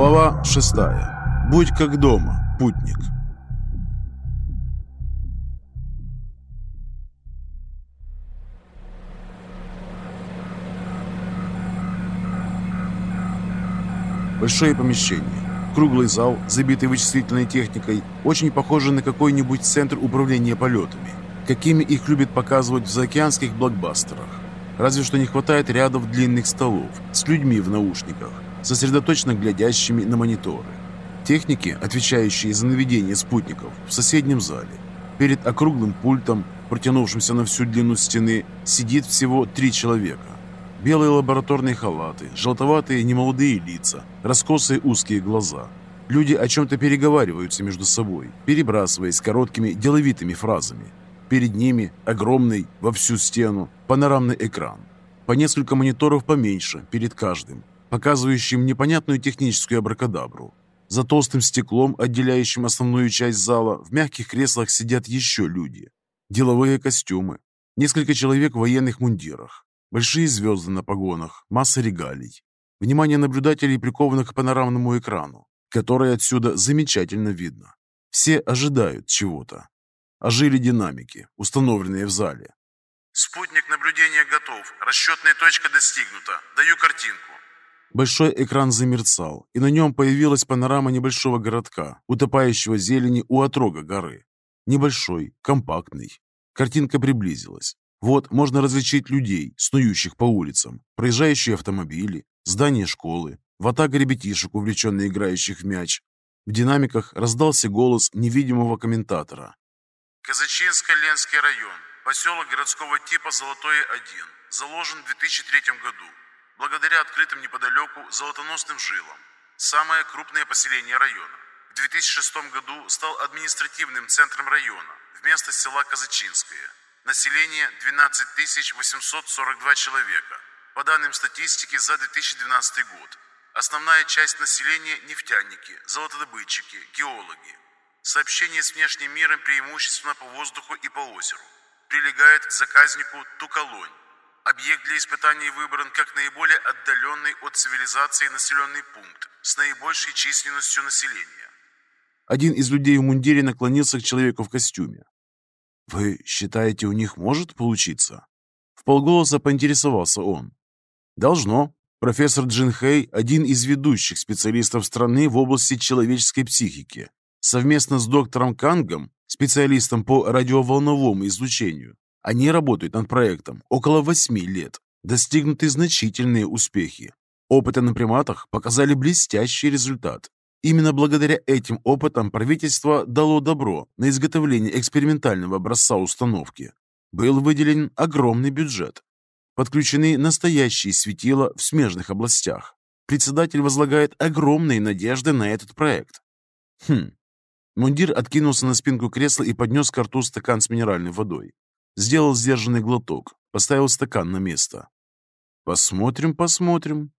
Глава шестая. Будь как дома, путник. Большое помещение. Круглый зал, забитый вычислительной техникой, очень похожий на какой-нибудь центр управления полетами, какими их любят показывать в заокеанских блокбастерах. Разве что не хватает рядов длинных столов с людьми в наушниках, сосредоточенно глядящими на мониторы. Техники, отвечающие за наведение спутников, в соседнем зале. Перед округлым пультом, протянувшимся на всю длину стены, сидит всего три человека. Белые лабораторные халаты, желтоватые немолодые лица, раскосые узкие глаза. Люди о чем-то переговариваются между собой, перебрасываясь короткими деловитыми фразами. Перед ними огромный, во всю стену, панорамный экран. По несколько мониторов поменьше, перед каждым, показывающим непонятную техническую абракадабру. За толстым стеклом, отделяющим основную часть зала, в мягких креслах сидят еще люди. Деловые костюмы. Несколько человек в военных мундирах. Большие звезды на погонах, масса регалий. Внимание наблюдателей приковано к панорамному экрану, который отсюда замечательно видно. Все ожидают чего-то. Ожили динамики, установленные в зале. «Спутник наблюдения готов. Расчетная точка достигнута. Даю картинку». Большой экран замерцал, и на нем появилась панорама небольшого городка, утопающего зелени у отрога горы. Небольшой, компактный. Картинка приблизилась. Вот можно различить людей, снующих по улицам, проезжающие автомобили, здания школы, ватага ребятишек, увлеченно играющих в мяч. В динамиках раздался голос невидимого комментатора. Казачинско-Ленский район. Поселок городского типа Золотое-1. Заложен в 2003 году. Благодаря открытым неподалеку золотоносным жилам. Самое крупное поселение района. В 2006 году стал административным центром района вместо села Казачинское. Население 12 842 человека. По данным статистики за 2012 год. Основная часть населения – нефтяники, золотодобытчики, геологи. Сообщение с внешним миром преимущественно по воздуху и по озеру. Прилегает к заказнику Туколонь. Объект для испытаний выбран как наиболее отдаленный от цивилизации населенный пункт с наибольшей численностью населения. Один из людей в мундире наклонился к человеку в костюме. «Вы считаете, у них может получиться?» В полголоса поинтересовался он. «Должно. Профессор Джин Хэй – один из ведущих специалистов страны в области человеческой психики. Совместно с доктором Кангом, специалистом по радиоволновому излучению, они работают над проектом около восьми лет. Достигнуты значительные успехи. Опыты на приматах показали блестящий результат. Именно благодаря этим опытам правительство дало добро на изготовление экспериментального образца установки. Был выделен огромный бюджет. Подключены настоящие светила в смежных областях. Председатель возлагает огромные надежды на этот проект. Хм. Мундир откинулся на спинку кресла и поднес к рту стакан с минеральной водой. Сделал сдержанный глоток, поставил стакан на место. «Посмотрим, посмотрим».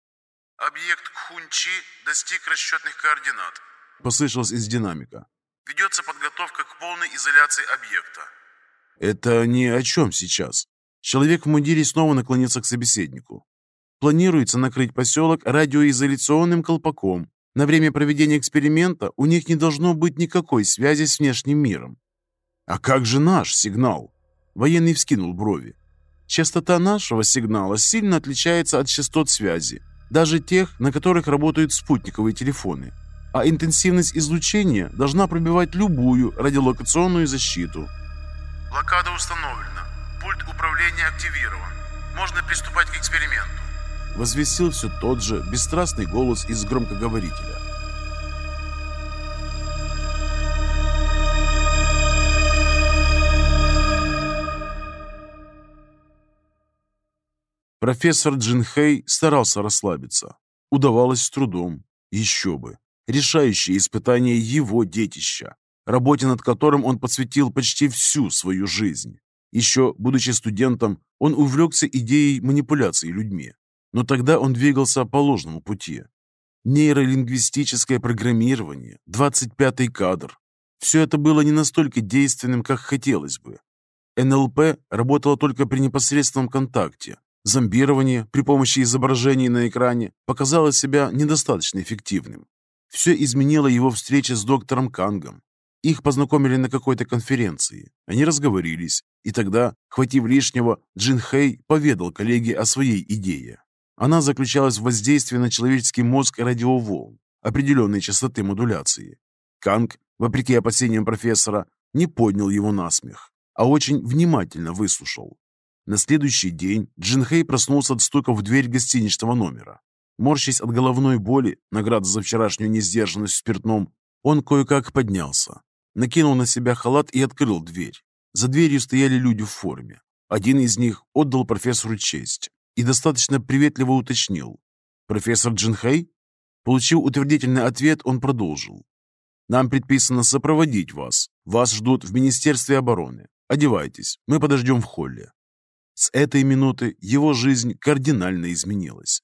Объект Кхунчи достиг расчетных координат. Послышалось из динамика. Ведется подготовка к полной изоляции объекта. Это ни о чем сейчас. Человек в мундире снова наклонился к собеседнику. Планируется накрыть поселок радиоизоляционным колпаком. На время проведения эксперимента у них не должно быть никакой связи с внешним миром. А как же наш сигнал? Военный вскинул брови. Частота нашего сигнала сильно отличается от частот связи, даже тех, на которых работают спутниковые телефоны. А интенсивность излучения должна пробивать любую радиолокационную защиту. Блокада установлена. Пульт управления активирован. Можно приступать к эксперименту. Возвестил все тот же бесстрастный голос из громкоговорителя. Профессор Джин Хэй старался расслабиться. Удавалось с трудом. Еще бы. Решающее испытание его детища, работе над которым он посвятил почти всю свою жизнь. Еще, будучи студентом, он увлекся идеей манипуляции людьми. Но тогда он двигался по ложному пути. Нейролингвистическое программирование, 25-й кадр. Все это было не настолько действенным, как хотелось бы. НЛП работало только при непосредственном контакте, Зомбирование при помощи изображений на экране показало себя недостаточно эффективным. Все изменила его встреча с доктором Кангом. Их познакомили на какой-то конференции. Они разговорились, и тогда, хватив лишнего, Джин Хэй поведал коллеге о своей идее. Она заключалась в воздействии на человеческий мозг радиоволн определенной частоты модуляции. Канг, вопреки опасениям профессора, не поднял его на смех, а очень внимательно выслушал. На следующий день Джин Хэй проснулся от стука в дверь гостиничного номера. Морщась от головной боли, награда за вчерашнюю несдержанность в спиртном, он кое-как поднялся, накинул на себя халат и открыл дверь. За дверью стояли люди в форме. Один из них отдал профессору честь и достаточно приветливо уточнил. «Профессор Джинхэй?» Получив утвердительный ответ, он продолжил. «Нам предписано сопроводить вас. Вас ждут в Министерстве обороны. Одевайтесь, мы подождем в холле». С этой минуты его жизнь кардинально изменилась.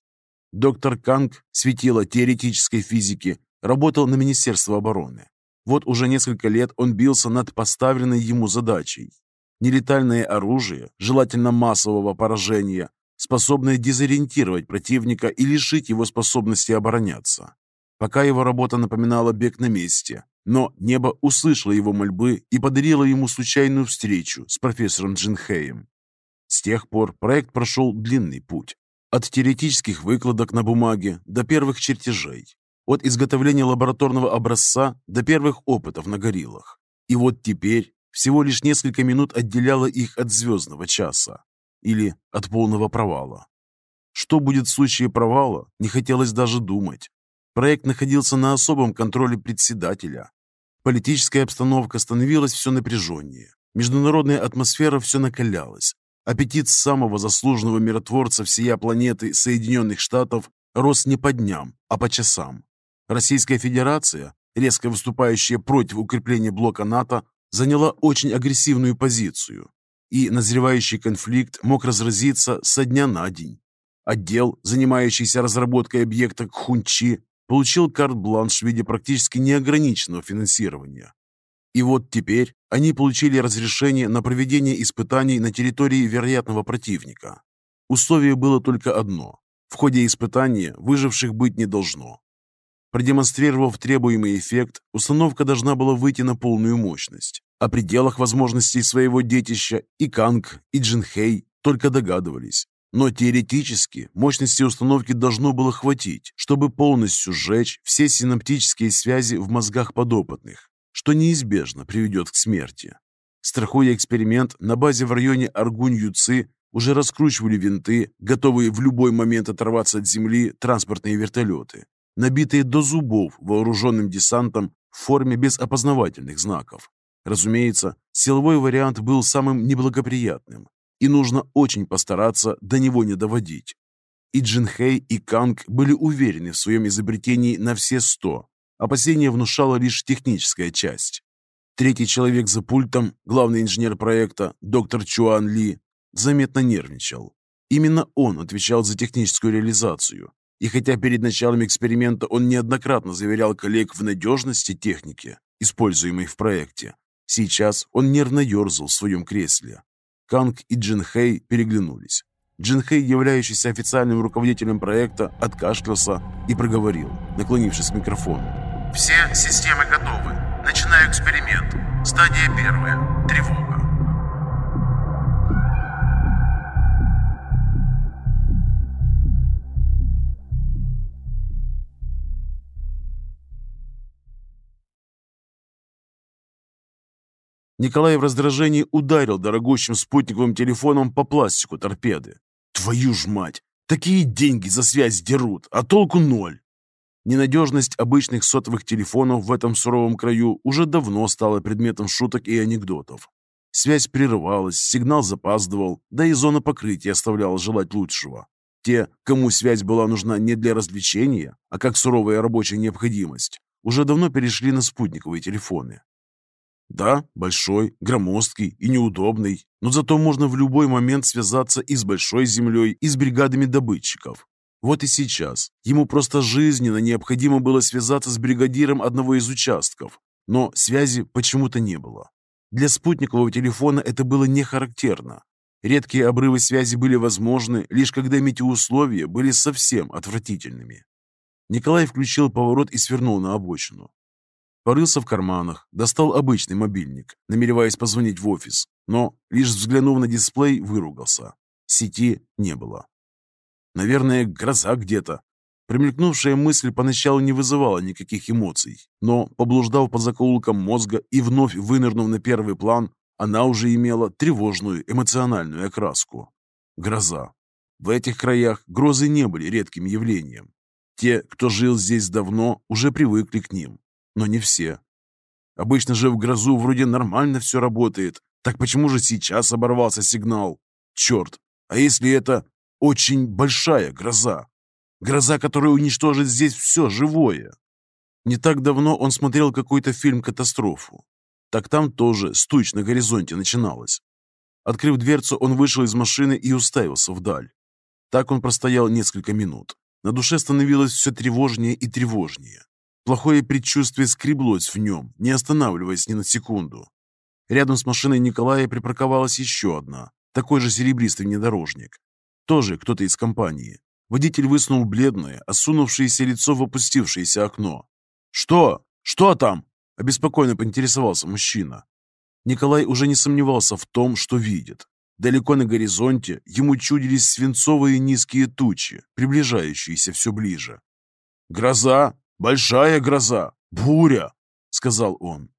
Доктор Канг, светило теоретической физики, работал на Министерство обороны. Вот уже несколько лет он бился над поставленной ему задачей. Нелетальное оружие, желательно массового поражения, способное дезориентировать противника и лишить его способности обороняться. Пока его работа напоминала бег на месте, но небо услышало его мольбы и подарило ему случайную встречу с профессором Джинхеем. С тех пор проект прошел длинный путь. От теоретических выкладок на бумаге до первых чертежей. От изготовления лабораторного образца до первых опытов на гориллах. И вот теперь всего лишь несколько минут отделяло их от звездного часа. Или от полного провала. Что будет в случае провала, не хотелось даже думать. Проект находился на особом контроле председателя. Политическая обстановка становилась все напряженнее. Международная атмосфера все накалялась. Аппетит самого заслуженного миротворца всея планеты Соединенных Штатов рос не по дням, а по часам. Российская Федерация, резко выступающая против укрепления блока НАТО, заняла очень агрессивную позицию, и назревающий конфликт мог разразиться со дня на день. Отдел, занимающийся разработкой объекта Кхунчи, получил карт-бланш в виде практически неограниченного финансирования. И вот теперь они получили разрешение на проведение испытаний на территории вероятного противника. Условие было только одно. В ходе испытания выживших быть не должно. Продемонстрировав требуемый эффект, установка должна была выйти на полную мощность. О пределах возможностей своего детища и Канг, и Джинхей только догадывались. Но теоретически мощности установки должно было хватить, чтобы полностью сжечь все синаптические связи в мозгах подопытных, что неизбежно приведет к смерти. Страхуя эксперимент, на базе в районе Аргунь-Юци уже раскручивали винты, готовые в любой момент оторваться от земли транспортные вертолеты, набитые до зубов вооруженным десантом в форме без опознавательных знаков. Разумеется, силовой вариант был самым неблагоприятным, и нужно очень постараться до него не доводить. И Джинхэй, и Канг были уверены в своем изобретении на все сто, Опасение внушала лишь техническая часть. Третий человек за пультом, главный инженер проекта, доктор Чуан Ли, заметно нервничал. Именно он отвечал за техническую реализацию. И хотя перед началом эксперимента он неоднократно заверял коллег в надежности техники, используемой в проекте, сейчас он нервно ерзал в своем кресле. Канг и Джин Хэй переглянулись. Джин Хэй, являющийся официальным руководителем проекта, откашлялся и проговорил, наклонившись к микрофону. Все системы готовы. Начинаю эксперимент. Стадия первая. Тревога. Николай в раздражении ударил дорогущим спутниковым телефоном по пластику торпеды. «Твою ж мать! Такие деньги за связь дерут, а толку ноль!» Ненадежность обычных сотовых телефонов в этом суровом краю уже давно стала предметом шуток и анекдотов. Связь прерывалась, сигнал запаздывал, да и зона покрытия оставляла желать лучшего. Те, кому связь была нужна не для развлечения, а как суровая рабочая необходимость, уже давно перешли на спутниковые телефоны. Да, большой, громоздкий и неудобный, но зато можно в любой момент связаться и с Большой Землей, и с бригадами добытчиков. Вот и сейчас ему просто жизненно необходимо было связаться с бригадиром одного из участков, но связи почему-то не было. Для спутникового телефона это было не характерно. Редкие обрывы связи были возможны, лишь когда метеоусловия были совсем отвратительными. Николай включил поворот и свернул на обочину. Порылся в карманах, достал обычный мобильник, намереваясь позвонить в офис, но, лишь взглянув на дисплей, выругался. Сети не было. Наверное, гроза где-то. Примелькнувшая мысль поначалу не вызывала никаких эмоций, но, поблуждав по закоулкам мозга и вновь вынырнув на первый план, она уже имела тревожную эмоциональную окраску. Гроза. В этих краях грозы не были редким явлением. Те, кто жил здесь давно, уже привыкли к ним, но не все. Обычно же в грозу вроде нормально все работает, так почему же сейчас оборвался сигнал? Черт, а если это очень большая гроза? Гроза, которая уничтожит здесь все живое. Не так давно он смотрел какой-то фильм-катастрофу. Так там тоже стуч на горизонте начиналась. Открыв дверцу, он вышел из машины и уставился вдаль. Так он простоял несколько минут. На душе становилось все тревожнее и тревожнее. Плохое предчувствие скреблось в нем, не останавливаясь ни на секунду. Рядом с машиной Николая припарковалась еще одна, такой же серебристый внедорожник. Тоже кто-то из компании. Водитель высунул бледное, осунувшееся лицо в опустившееся окно. «Что? Что там?» – обеспокоенно поинтересовался мужчина. Николай уже не сомневался в том, что видит. Далеко на горизонте ему чудились свинцовые низкие тучи, приближающиеся все ближе. «Гроза! Большая гроза! Буря!» — сказал он.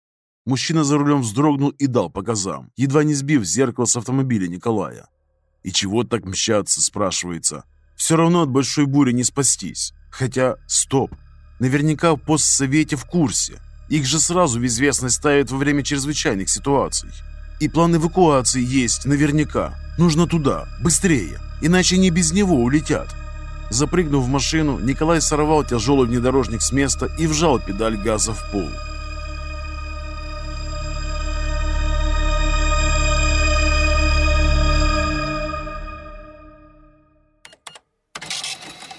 Мужчина за рулем вздрогнул и дал по газам, едва не сбив зеркало с автомобиля Николая. «И чего так мчаться?» – спрашивается. «Все равно от большой бури не спастись. Хотя, стоп, наверняка в постсовете в курсе. Их же сразу в известность ставят во время чрезвычайных ситуаций. И план эвакуации есть наверняка. Нужно туда, быстрее, иначе не без него улетят. Запрыгнув в машину, Николай сорвал тяжелый внедорожник с места и вжал педаль газа в пол.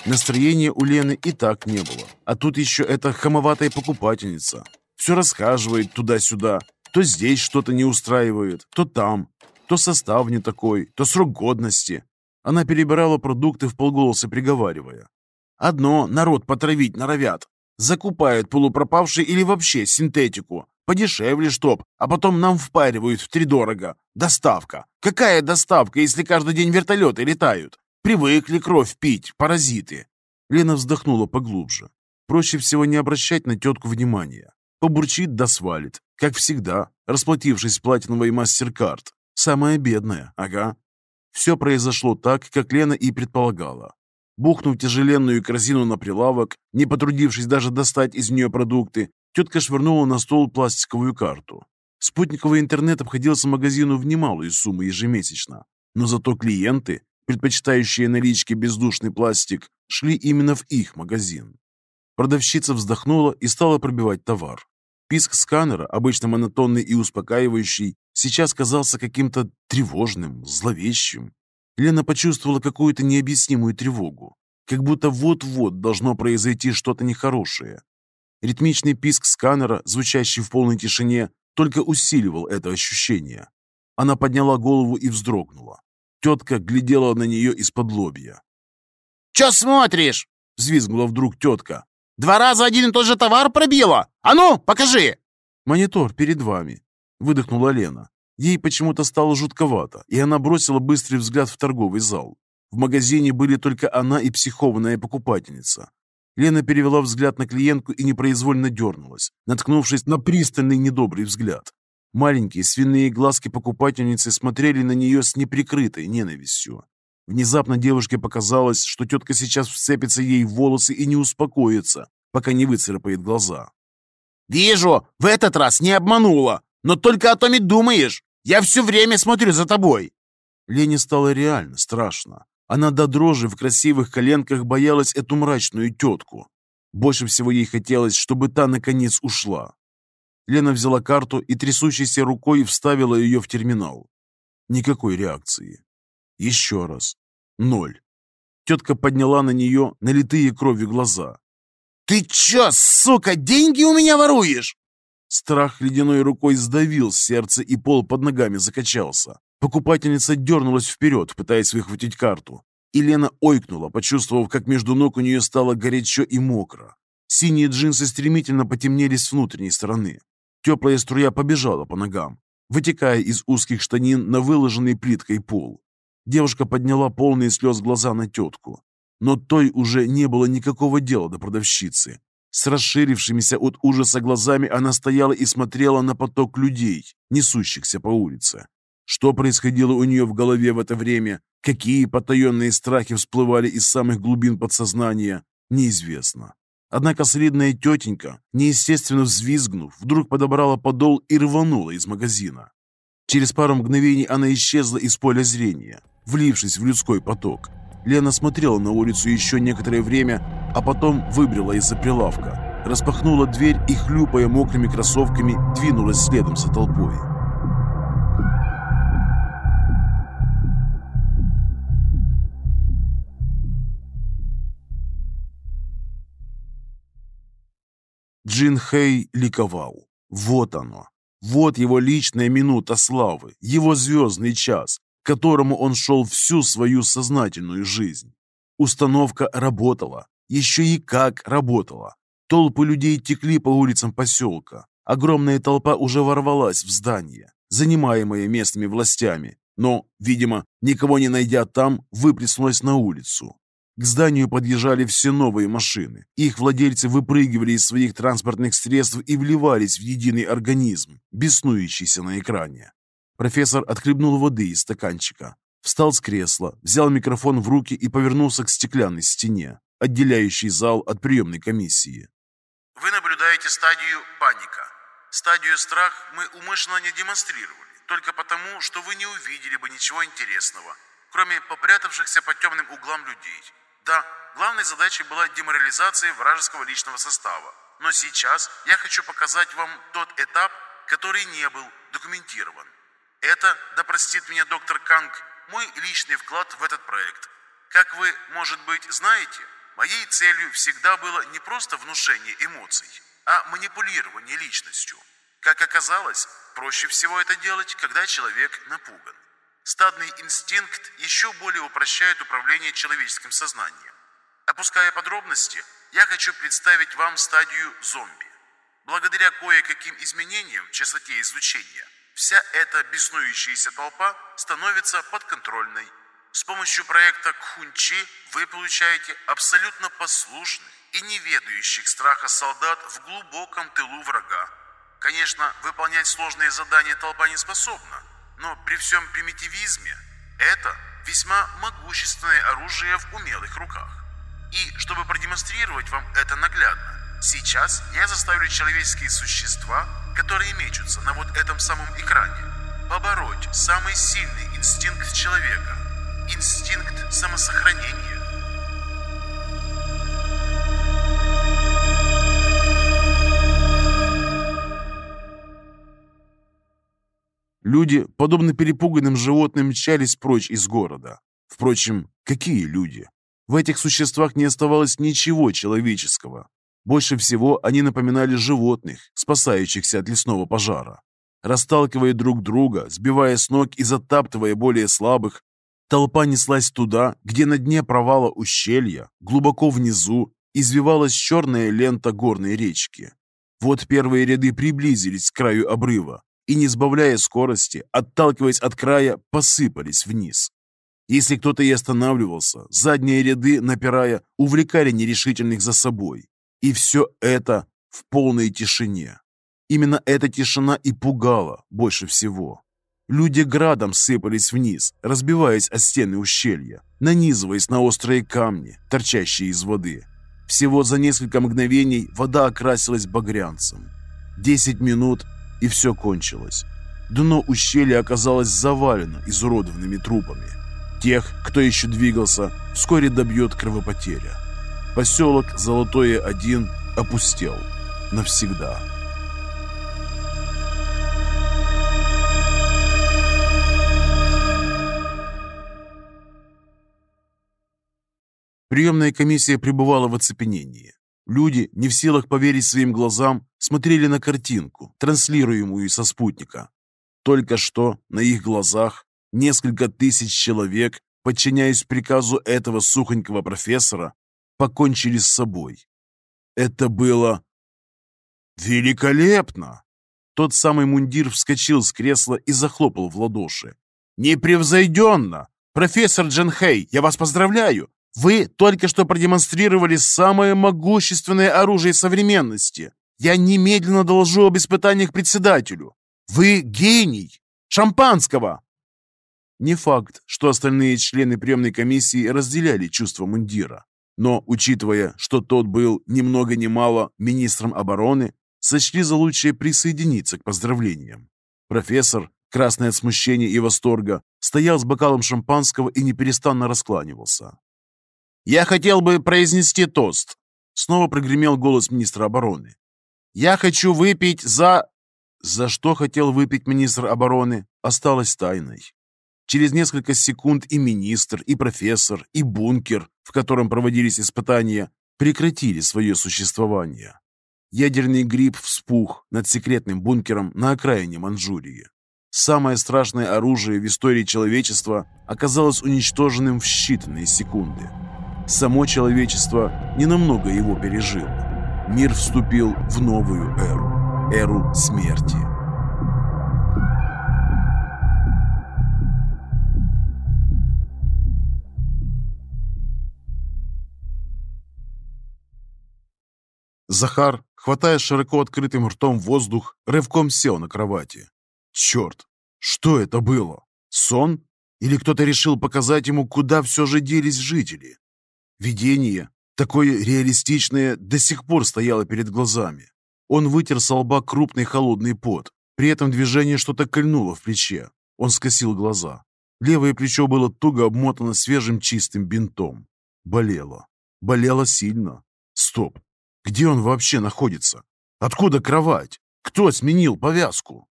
Настроения у Лены и так не было. А тут еще эта хамоватая покупательница. Все расхаживает туда-сюда, то здесь что-то не устраивает, то там, то состав не такой, то срок годности. Она перебирала продукты в полголоса, приговаривая. Одно народ потравить норовят. Закупают полупропавшие или вообще синтетику. Подешевле чтоб, а потом нам впаривают втридорого. Доставка. Какая доставка, если каждый день вертолеты летают? Привыкли кровь пить, паразиты. Лена вздохнула поглубже. Проще всего не обращать на тетку внимания. Побурчит да свалит, как всегда, расплатившись платиновой мастер-карт. Самая бедная, ага. Все произошло так, как Лена и предполагала. Бухнув тяжеленную корзину на прилавок, не потрудившись даже достать из нее продукты, тетка швырнула на стол пластиковую карту. Спутниковый интернет обходился магазину в немалую сумму ежемесячно, но зато клиенты, предпочитающие налички бездушный пластик, шли именно в их магазин. Продавщица вздохнула и стала пробивать товар. Писк сканера, обычно монотонный и успокаивающий, сейчас казался каким-то тревожным, зловещим. Лена почувствовала какую-то необъяснимую тревогу, как будто вот-вот должно произойти что-то нехорошее. Ритмичный писк сканера, звучащий в полной тишине, только усиливал это ощущение. Она подняла голову и вздрогнула. Тетка глядела на нее из-под лобья. «Че смотришь?» — взвизгнула вдруг тетка. Два раза один и тот же товар пробила? А ну, покажи!» «Монитор перед вами», — выдохнула Лена. Ей почему-то стало жутковато, и она бросила быстрый взгляд в торговый зал. В магазине были только она и психованная покупательница. Лена перевела взгляд на клиентку и непроизвольно дернулась, наткнувшись на пристальный недобрый взгляд. Маленькие свиные глазки покупательницы смотрели на нее с неприкрытой ненавистью. Внезапно девушке показалось, что тетка сейчас вцепится ей в волосы и не успокоится, пока не выцарапает глаза. «Вижу, в этот раз не обманула, но только о том и думаешь. Я все время смотрю за тобой». Лене стало реально страшно. Она до дрожи в красивых коленках боялась эту мрачную тетку. Больше всего ей хотелось, чтобы та наконец ушла. Лена взяла карту и трясущейся рукой вставила ее в терминал. Никакой реакции. Еще раз. Ноль. Тетка подняла на нее налитые кровью глаза. «Ты че, сука, деньги у меня воруешь?» Страх ледяной рукой сдавил сердце, и пол под ногами закачался. Покупательница дернулась вперед, пытаясь выхватить карту. И Лена ойкнула, почувствовав, как между ног у нее стало горячо и мокро. Синие джинсы стремительно потемнели с внутренней стороны. Теплая струя побежала по ногам, вытекая из узких штанин на выложенный плиткой пол. Девушка подняла полные слез глаза на тетку, но той уже не было никакого дела до продавщицы. С расширившимися от ужаса глазами она стояла и смотрела на поток людей, несущихся по улице. Что происходило у нее в голове в это время, какие потаенные страхи всплывали из самых глубин подсознания, неизвестно. Однако солидная тетенька, неестественно взвизгнув, вдруг подобрала подол и рванула из магазина. Через пару мгновений она исчезла из поля зрения, влившись в людской поток. Лена смотрела на улицу еще некоторое время, а потом выбрела из-за прилавка, распахнула дверь и, хлюпая мокрыми кроссовками, двинулась следом за толпой. Джин Хэй ликовал. Вот оно. Вот его личная минута славы, его звездный час, к которому он шел всю свою сознательную жизнь. Установка работала, еще и как работала. Толпы людей текли по улицам поселка. Огромная толпа уже ворвалась в здание, занимаемое местными властями, но, видимо, никого не найдя там, выплеснулась на улицу. К зданию подъезжали все новые машины. Их владельцы выпрыгивали из своих транспортных средств и вливались в единый организм, беснующийся на экране. Профессор отхлебнул воды из стаканчика, встал с кресла, взял микрофон в руки и повернулся к стеклянной стене, отделяющей зал от приемной комиссии. Вы наблюдаете стадию паника. Стадию страх мы умышленно не демонстрировали, только потому, что вы не увидели бы ничего интересного, кроме попрятавшихся по темным углам людей, да, главной задачей была деморализация вражеского личного состава. Но сейчас я хочу показать вам тот этап, который не был документирован. Это, да простит меня доктор Канг, мой личный вклад в этот проект. Как вы, может быть, знаете, моей целью всегда было не просто внушение эмоций, а манипулирование личностью. Как оказалось, проще всего это делать, когда человек напуган. Стадный инстинкт еще более упрощает управление человеческим сознанием. Опуская подробности, я хочу представить вам стадию зомби. Благодаря кое-каким изменениям в частоте излучения, вся эта беснующаяся толпа становится подконтрольной. С помощью проекта Кхунчи вы получаете абсолютно послушных и не ведающих страха солдат в глубоком тылу врага. Конечно, выполнять сложные задания толпа не способна, но при всем примитивизме это весьма могущественное оружие в умелых руках. И чтобы продемонстрировать вам это наглядно, сейчас я заставлю человеческие существа, которые мечутся на вот этом самом экране, побороть самый сильный инстинкт человека – инстинкт самосохранения. Люди, подобно перепуганным животным, мчались прочь из города. Впрочем, какие люди? В этих существах не оставалось ничего человеческого. Больше всего они напоминали животных, спасающихся от лесного пожара. Расталкивая друг друга, сбивая с ног и затаптывая более слабых, толпа неслась туда, где на дне провала ущелья, глубоко внизу, извивалась черная лента горной речки. Вот первые ряды приблизились к краю обрыва, и, не сбавляя скорости, отталкиваясь от края, посыпались вниз. Если кто-то и останавливался, задние ряды, напирая, увлекали нерешительных за собой. И все это в полной тишине. Именно эта тишина и пугала больше всего. Люди градом сыпались вниз, разбиваясь о стены ущелья, нанизываясь на острые камни, торчащие из воды. Всего за несколько мгновений вода окрасилась багрянцем. Десять минут, и все кончилось. Дно ущелья оказалось завалено изуродованными трупами. Тех, кто еще двигался, вскоре добьет кровопотеря. Поселок Золотое-1 опустел. Навсегда. Приемная комиссия пребывала в оцепенении. Люди, не в силах поверить своим глазам, смотрели на картинку, транслируемую со спутника. Только что на их глазах несколько тысяч человек подчиняясь приказу этого сухонького профессора, покончили с собой. Это было великолепно! Тот самый мундир вскочил с кресла и захлопал в ладоши. «Непревзойденно! Профессор Джен Хэй, я вас поздравляю! Вы только что продемонстрировали самое могущественное оружие современности. Я немедленно доложу об испытаниях председателю. Вы гений! Шампанского!» Не факт, что остальные члены приемной комиссии разделяли чувство мундира. Но, учитывая, что тот был ни много ни мало министром обороны, сочли за лучшее присоединиться к поздравлениям. Профессор, красный от смущения и восторга, стоял с бокалом шампанского и неперестанно раскланивался. «Я хотел бы произнести тост», — снова прогремел голос министра обороны. «Я хочу выпить за...» За что хотел выпить министр обороны, осталось тайной. Через несколько секунд и министр, и профессор, и бункер, в котором проводились испытания, прекратили свое существование. Ядерный гриб вспух над секретным бункером на окраине Манчжурии. Самое страшное оружие в истории человечества оказалось уничтоженным в считанные секунды. Само человечество ненамного его пережило. Мир вступил в новую эру. Эру смерти. Захар, хватая широко открытым ртом воздух, рывком сел на кровати. Черт, что это было? Сон? Или кто-то решил показать ему, куда все же делись жители? Видение, такое реалистичное, до сих пор стояло перед глазами. Он вытер со лба крупный холодный пот. При этом движение что-то кольнуло в плече. Он скосил глаза. Левое плечо было туго обмотано свежим чистым бинтом. Болело. Болело сильно. Стоп. Где он вообще находится? Откуда кровать? Кто сменил повязку?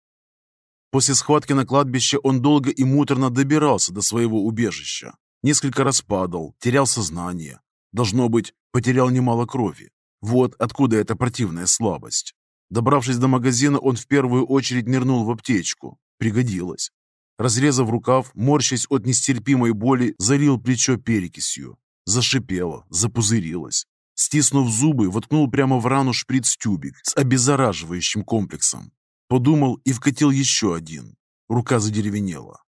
После схватки на кладбище он долго и муторно добирался до своего убежища. Несколько раз падал, терял сознание. Должно быть, потерял немало крови. Вот откуда эта противная слабость. Добравшись до магазина, он в первую очередь нырнул в аптечку. Пригодилось. Разрезав рукав, морщась от нестерпимой боли, залил плечо перекисью. Зашипело, запузырилось. Стиснув зубы, воткнул прямо в рану шприц-тюбик с обеззараживающим комплексом. Подумал и вкатил еще один. Рука задеревенела.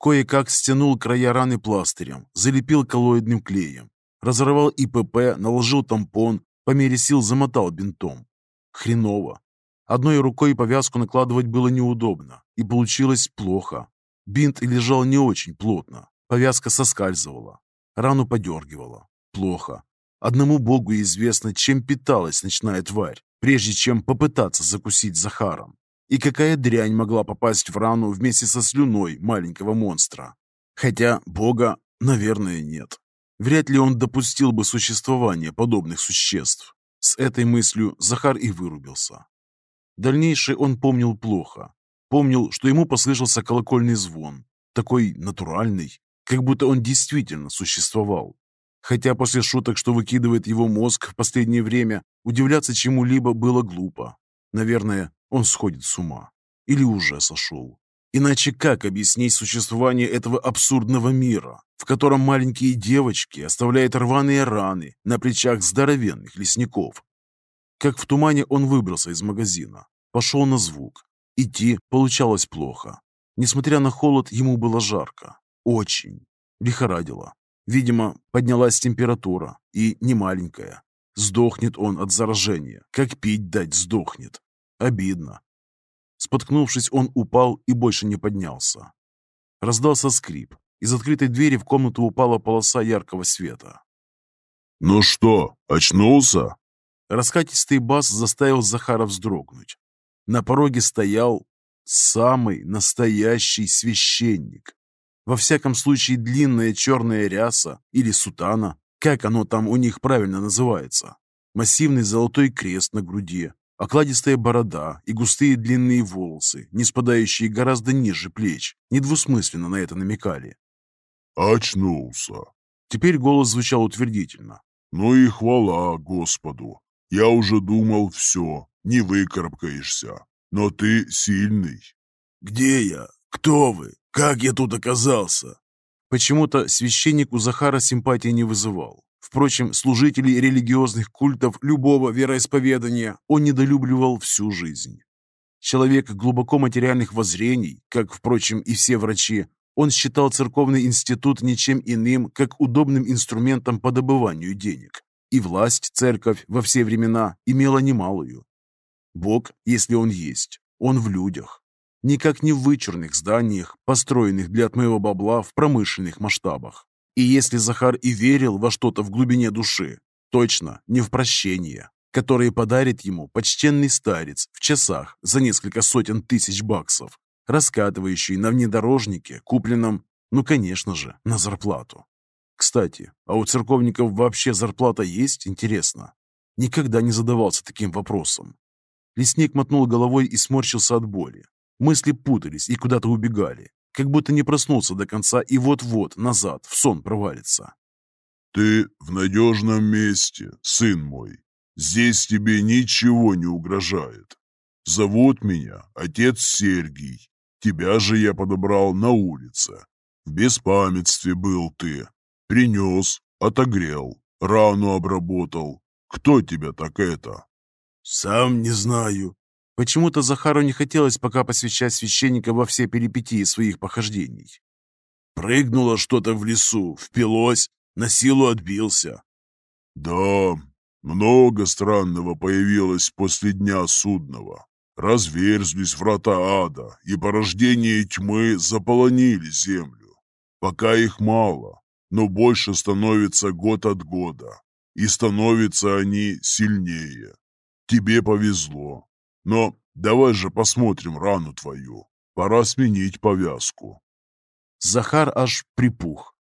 Кое-как стянул края раны пластырем, залепил коллоидным клеем. Разорвал ИПП, наложил тампон, по мере сил замотал бинтом. Хреново. Одной рукой повязку накладывать было неудобно, и получилось плохо. Бинт лежал не очень плотно, повязка соскальзывала, рану подергивала. Плохо. Одному богу известно, чем питалась ночная тварь, прежде чем попытаться закусить Захаром. И какая дрянь могла попасть в рану вместе со слюной маленького монстра? Хотя бога, наверное, нет. Вряд ли он допустил бы существование подобных существ. С этой мыслью Захар и вырубился. Дальнейшее он помнил плохо. Помнил, что ему послышался колокольный звон, такой натуральный, как будто он действительно существовал. Хотя после шуток, что выкидывает его мозг в последнее время, удивляться чему-либо было глупо. Наверное, он сходит с ума. Или уже сошел. Иначе как объяснить существование этого абсурдного мира, в котором маленькие девочки оставляют рваные раны на плечах здоровенных лесников? Как в тумане он выбрался из магазина, пошел на звук. Идти получалось плохо. Несмотря на холод, ему было жарко. Очень. Лихорадило. Видимо, поднялась температура, и не маленькая. Сдохнет он от заражения, как пить дать сдохнет. Обидно. Споткнувшись, он упал и больше не поднялся. Раздался скрип. Из открытой двери в комнату упала полоса яркого света. «Ну что, очнулся?» Раскатистый бас заставил Захара вздрогнуть. На пороге стоял самый настоящий священник. Во всяком случае, длинная черная ряса или сутана, как оно там у них правильно называется. Массивный золотой крест на груди, Окладистая борода и густые длинные волосы, не спадающие гораздо ниже плеч, недвусмысленно на это намекали. «Очнулся». Теперь голос звучал утвердительно. «Ну и хвала Господу. Я уже думал, все, не выкарабкаешься. Но ты сильный». «Где я? Кто вы? Как я тут оказался?» Почему-то священник у Захара симпатии не вызывал. Впрочем, служителей религиозных культов любого вероисповедания он недолюбливал всю жизнь. Человек глубоко материальных воззрений, как, впрочем, и все врачи, он считал церковный институт ничем иным, как удобным инструментом по добыванию денег. И власть церковь во все времена имела немалую. Бог, если он есть, он в людях. Никак не в вычурных зданиях, построенных для отмыва бабла в промышленных масштабах. И если Захар и верил во что-то в глубине души, точно не в прощение, которое подарит ему почтенный старец в часах за несколько сотен тысяч баксов, раскатывающий на внедорожнике, купленном, ну, конечно же, на зарплату. Кстати, а у церковников вообще зарплата есть, интересно? Никогда не задавался таким вопросом. Лесник мотнул головой и сморщился от боли. Мысли путались и куда-то убегали как будто не проснулся до конца и вот-вот назад в сон провалится. «Ты в надежном месте, сын мой. Здесь тебе ничего не угрожает. Зовут меня отец Сергий. Тебя же я подобрал на улице. В беспамятстве был ты. Принес, отогрел, рану обработал. Кто тебя так это?» «Сам не знаю», Почему-то Захару не хотелось пока посвящать священника во все перипетии своих похождений. Прыгнуло что-то в лесу, впилось, на силу отбился. Да, много странного появилось после дня судного. Разверзлись врата ада, и порождения тьмы заполонили землю. Пока их мало, но больше становится год от года, и становятся они сильнее. Тебе повезло, но давай же посмотрим рану твою. Пора сменить повязку. Захар аж припух.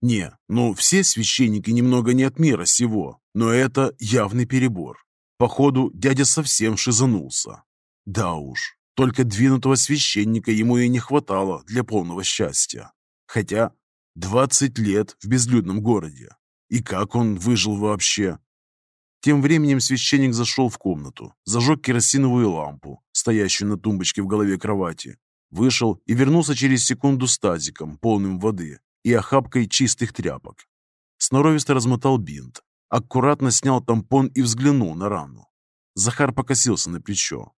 Не, ну все священники немного не от мира сего, но это явный перебор. Походу, дядя совсем шизанулся. Да уж, только двинутого священника ему и не хватало для полного счастья. Хотя 20 лет в безлюдном городе. И как он выжил вообще? Тем временем священник зашел в комнату, зажег керосиновую лампу, стоящую на тумбочке в голове кровати, вышел и вернулся через секунду с тазиком, полным воды, и охапкой чистых тряпок. Сноровисто размотал бинт, аккуратно снял тампон и взглянул на рану. Захар покосился на плечо.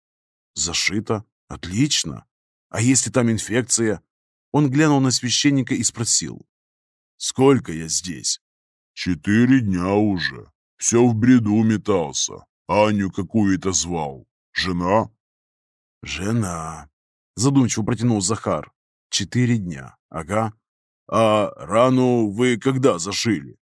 «Зашито? Отлично! А если там инфекция?» Он глянул на священника и спросил. «Сколько я здесь?» «Четыре дня уже», все в бреду метался. Аню какую-то звал. Жена? Жена. Задумчиво протянул Захар. Четыре дня. Ага. А рану вы когда зашили?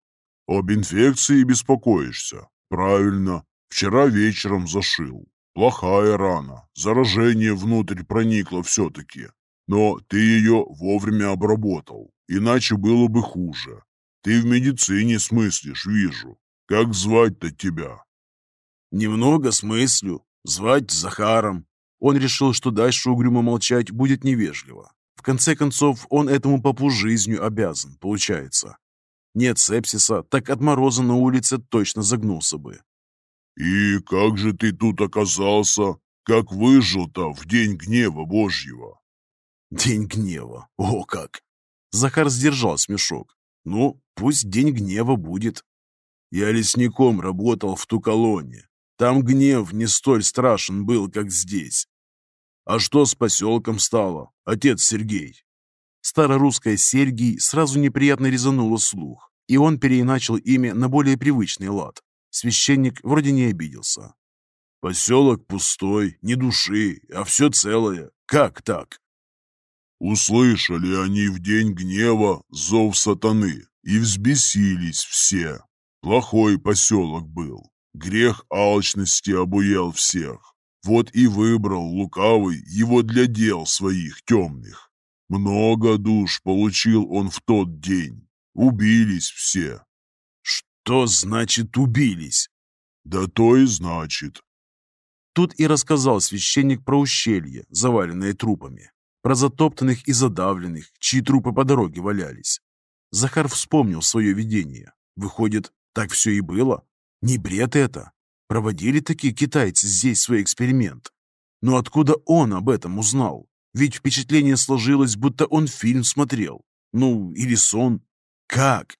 Об инфекции беспокоишься. Правильно. Вчера вечером зашил. Плохая рана. Заражение внутрь проникло все-таки. Но ты ее вовремя обработал. Иначе было бы хуже. Ты в медицине смыслишь, вижу. Как звать-то тебя?» «Немного смыслю. Звать Захаром». Он решил, что дальше угрюмо молчать будет невежливо. В конце концов, он этому попу жизнью обязан, получается. Нет сепсиса, так от мороза на улице точно загнулся бы. «И как же ты тут оказался? Как выжил-то в день гнева Божьего?» «День гнева? О как!» Захар сдержал смешок. «Ну, пусть день гнева будет. Я лесником работал в ту колонне. Там гнев не столь страшен был, как здесь. А что с поселком стало, отец Сергей? Старорусское Сергий сразу неприятно резануло слух, и он переиначил имя на более привычный лад. Священник вроде не обиделся. Поселок пустой, ни души, а все целое. Как так? Услышали они в день гнева зов сатаны, и взбесились все. Плохой поселок был. Грех алчности обуял всех. Вот и выбрал лукавый его для дел своих темных. Много душ получил он в тот день. Убились все. Что значит убились? Да то и значит. Тут и рассказал священник про ущелье, заваленное трупами, про затоптанных и задавленных, чьи трупы по дороге валялись. Захар вспомнил свое видение. Выходит, так все и было. Не бред это. Проводили такие китайцы здесь свой эксперимент. Но откуда он об этом узнал? Ведь впечатление сложилось, будто он фильм смотрел. Ну, или сон. Как?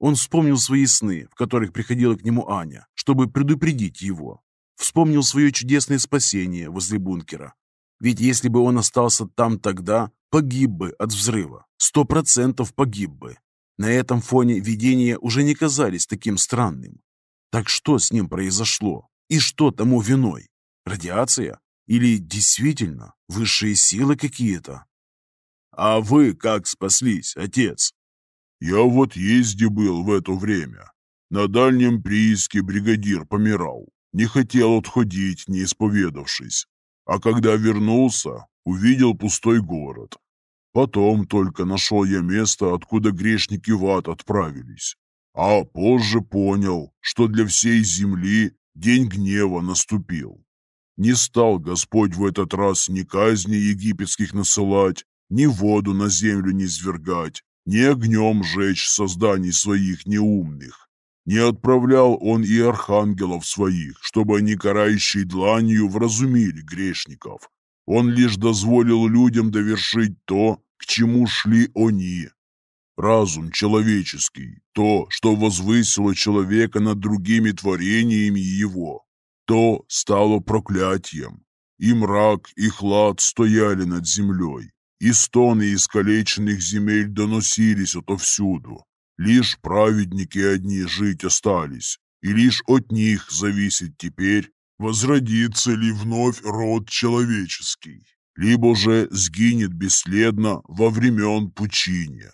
Он вспомнил свои сны, в которых приходила к нему Аня, чтобы предупредить его. Вспомнил свое чудесное спасение возле бункера. Ведь если бы он остался там тогда, погиб бы от взрыва. Сто процентов погиб бы. На этом фоне видения уже не казались таким странным. Так что с ним произошло? И что тому виной? Радиация? Или действительно высшие силы какие-то? «А вы как спаслись, отец?» «Я вот езде был в это время. На дальнем прииске бригадир помирал. Не хотел отходить, не исповедавшись. А когда вернулся, увидел пустой город. Потом только нашел я место, откуда грешники в ад отправились. А позже понял, что для всей земли день гнева наступил. Не стал Господь в этот раз ни казни египетских насылать, ни воду на землю не свергать, ни огнем жечь созданий своих неумных. Не отправлял он и архангелов своих, чтобы они карающей дланью вразумили грешников. Он лишь дозволил людям довершить то, к чему шли они. Разум человеческий, то, что возвысило человека над другими творениями его, то стало проклятием. И мрак, и хлад стояли над землей, и стоны искалеченных земель доносились отовсюду. Лишь праведники одни жить остались, и лишь от них зависит теперь, возродится ли вновь род человеческий, либо же сгинет бесследно во времен пучине.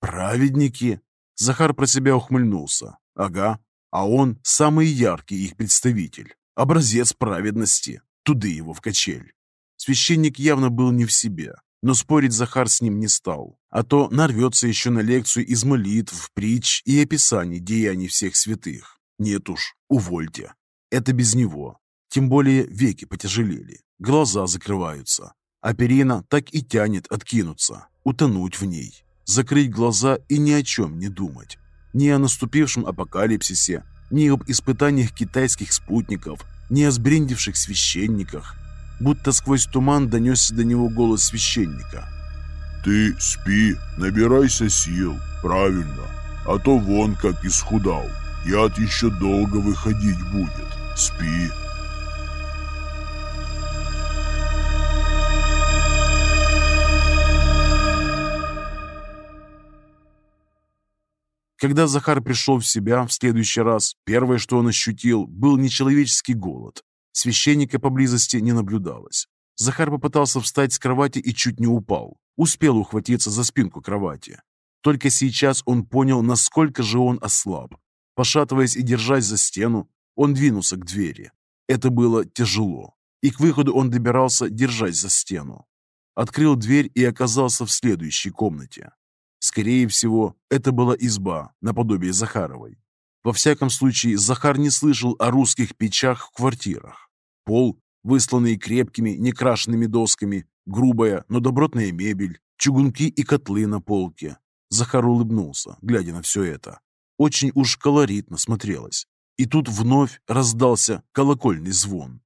Праведники? Захар про себя ухмыльнулся. Ага, а он самый яркий их представитель, образец праведности. Туды его в качель. Священник явно был не в себе, но спорить Захар с ним не стал, а то нарвется еще на лекцию из молитв, притч и описаний деяний всех святых. Нет уж, увольте. Это без него. Тем более веки потяжелели, глаза закрываются, а перина так и тянет откинуться, утонуть в ней, закрыть глаза и ни о чем не думать. Ни о наступившем апокалипсисе, ни об испытаниях китайских спутников, ни о сбрендивших священниках, будто сквозь туман донесся до него голос священника. «Ты спи, набирайся сил, правильно, а то вон как исхудал. Яд еще долго выходить будет. Спи». Когда Захар пришел в себя в следующий раз, первое, что он ощутил, был нечеловеческий голод. Священника поблизости не наблюдалось. Захар попытался встать с кровати и чуть не упал. Успел ухватиться за спинку кровати. Только сейчас он понял, насколько же он ослаб. Пошатываясь и держась за стену, он двинулся к двери. Это было тяжело. И к выходу он добирался, держась за стену. Открыл дверь и оказался в следующей комнате. Скорее всего, это была изба, наподобие Захаровой. Во всяком случае, Захар не слышал о русских печах в квартирах. Пол, высланный крепкими, некрашенными досками, грубая, но добротная мебель, чугунки и котлы на полке. Захар улыбнулся, глядя на все это. Очень уж колоритно смотрелось. И тут вновь раздался колокольный звон.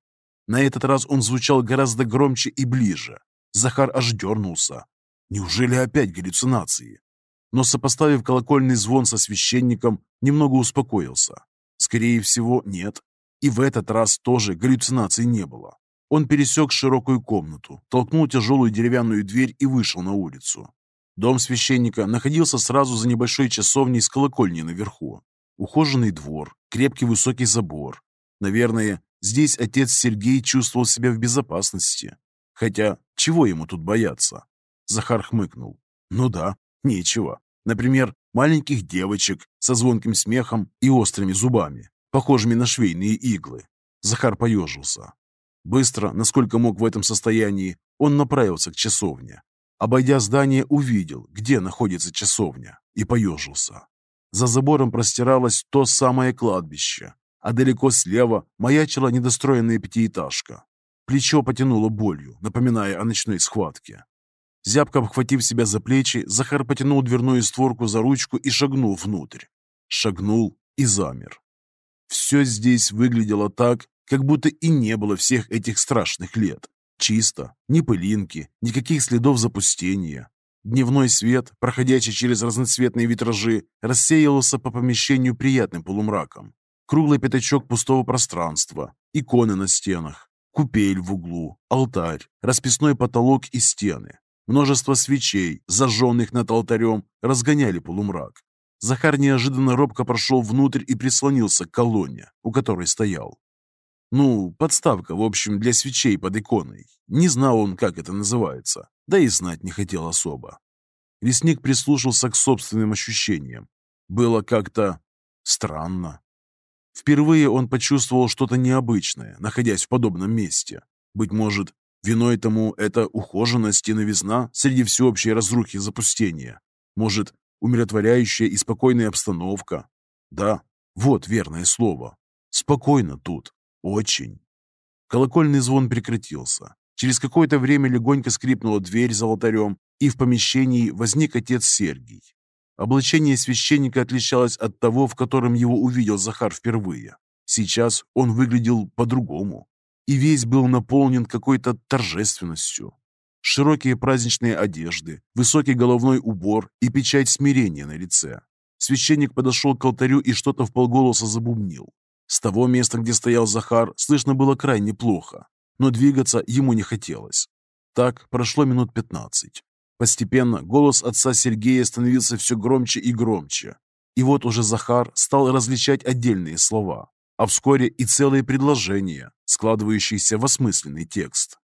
На этот раз он звучал гораздо громче и ближе. Захар аж дернулся. Неужели опять галлюцинации? но, сопоставив колокольный звон со священником, немного успокоился. Скорее всего, нет. И в этот раз тоже галлюцинаций не было. Он пересек широкую комнату, толкнул тяжелую деревянную дверь и вышел на улицу. Дом священника находился сразу за небольшой часовней с колокольней наверху. Ухоженный двор, крепкий высокий забор. Наверное, здесь отец Сергей чувствовал себя в безопасности. Хотя, чего ему тут бояться? Захар хмыкнул. Ну да, нечего. Например, маленьких девочек со звонким смехом и острыми зубами, похожими на швейные иглы. Захар поежился. Быстро, насколько мог в этом состоянии, он направился к часовне. Обойдя здание, увидел, где находится часовня, и поежился. За забором простиралось то самое кладбище, а далеко слева маячила недостроенная пятиэтажка. Плечо потянуло болью, напоминая о ночной схватке. Зябко обхватив себя за плечи, Захар потянул дверную створку за ручку и шагнул внутрь. Шагнул и замер. Все здесь выглядело так, как будто и не было всех этих страшных лет. Чисто, ни пылинки, никаких следов запустения. Дневной свет, проходящий через разноцветные витражи, рассеялся по помещению приятным полумраком. Круглый пятачок пустого пространства, иконы на стенах, купель в углу, алтарь, расписной потолок и стены. Множество свечей, зажженных над алтарем, разгоняли полумрак. Захар неожиданно робко прошел внутрь и прислонился к колонне, у которой стоял. Ну, подставка, в общем, для свечей под иконой. Не знал он, как это называется, да и знать не хотел особо. Лесник прислушался к собственным ощущениям. Было как-то странно. Впервые он почувствовал что-то необычное, находясь в подобном месте. Быть может, виной тому это ухоженность и новизна среди всеобщей разрухи и запустения. Может, умиротворяющая и спокойная обстановка. Да, вот верное слово. Спокойно тут. Очень. Колокольный звон прекратился. Через какое-то время легонько скрипнула дверь за алтарем, и в помещении возник отец Сергий. Облачение священника отличалось от того, в котором его увидел Захар впервые. Сейчас он выглядел по-другому, и весь был наполнен какой-то торжественностью. Широкие праздничные одежды, высокий головной убор и печать смирения на лице. Священник подошел к алтарю и что-то в полголоса забубнил. С того места, где стоял Захар, слышно было крайне плохо, но двигаться ему не хотелось. Так прошло минут пятнадцать. Постепенно голос отца Сергея становился все громче и громче. И вот уже Захар стал различать отдельные слова, а вскоре и целые предложения, складывающиеся в осмысленный текст.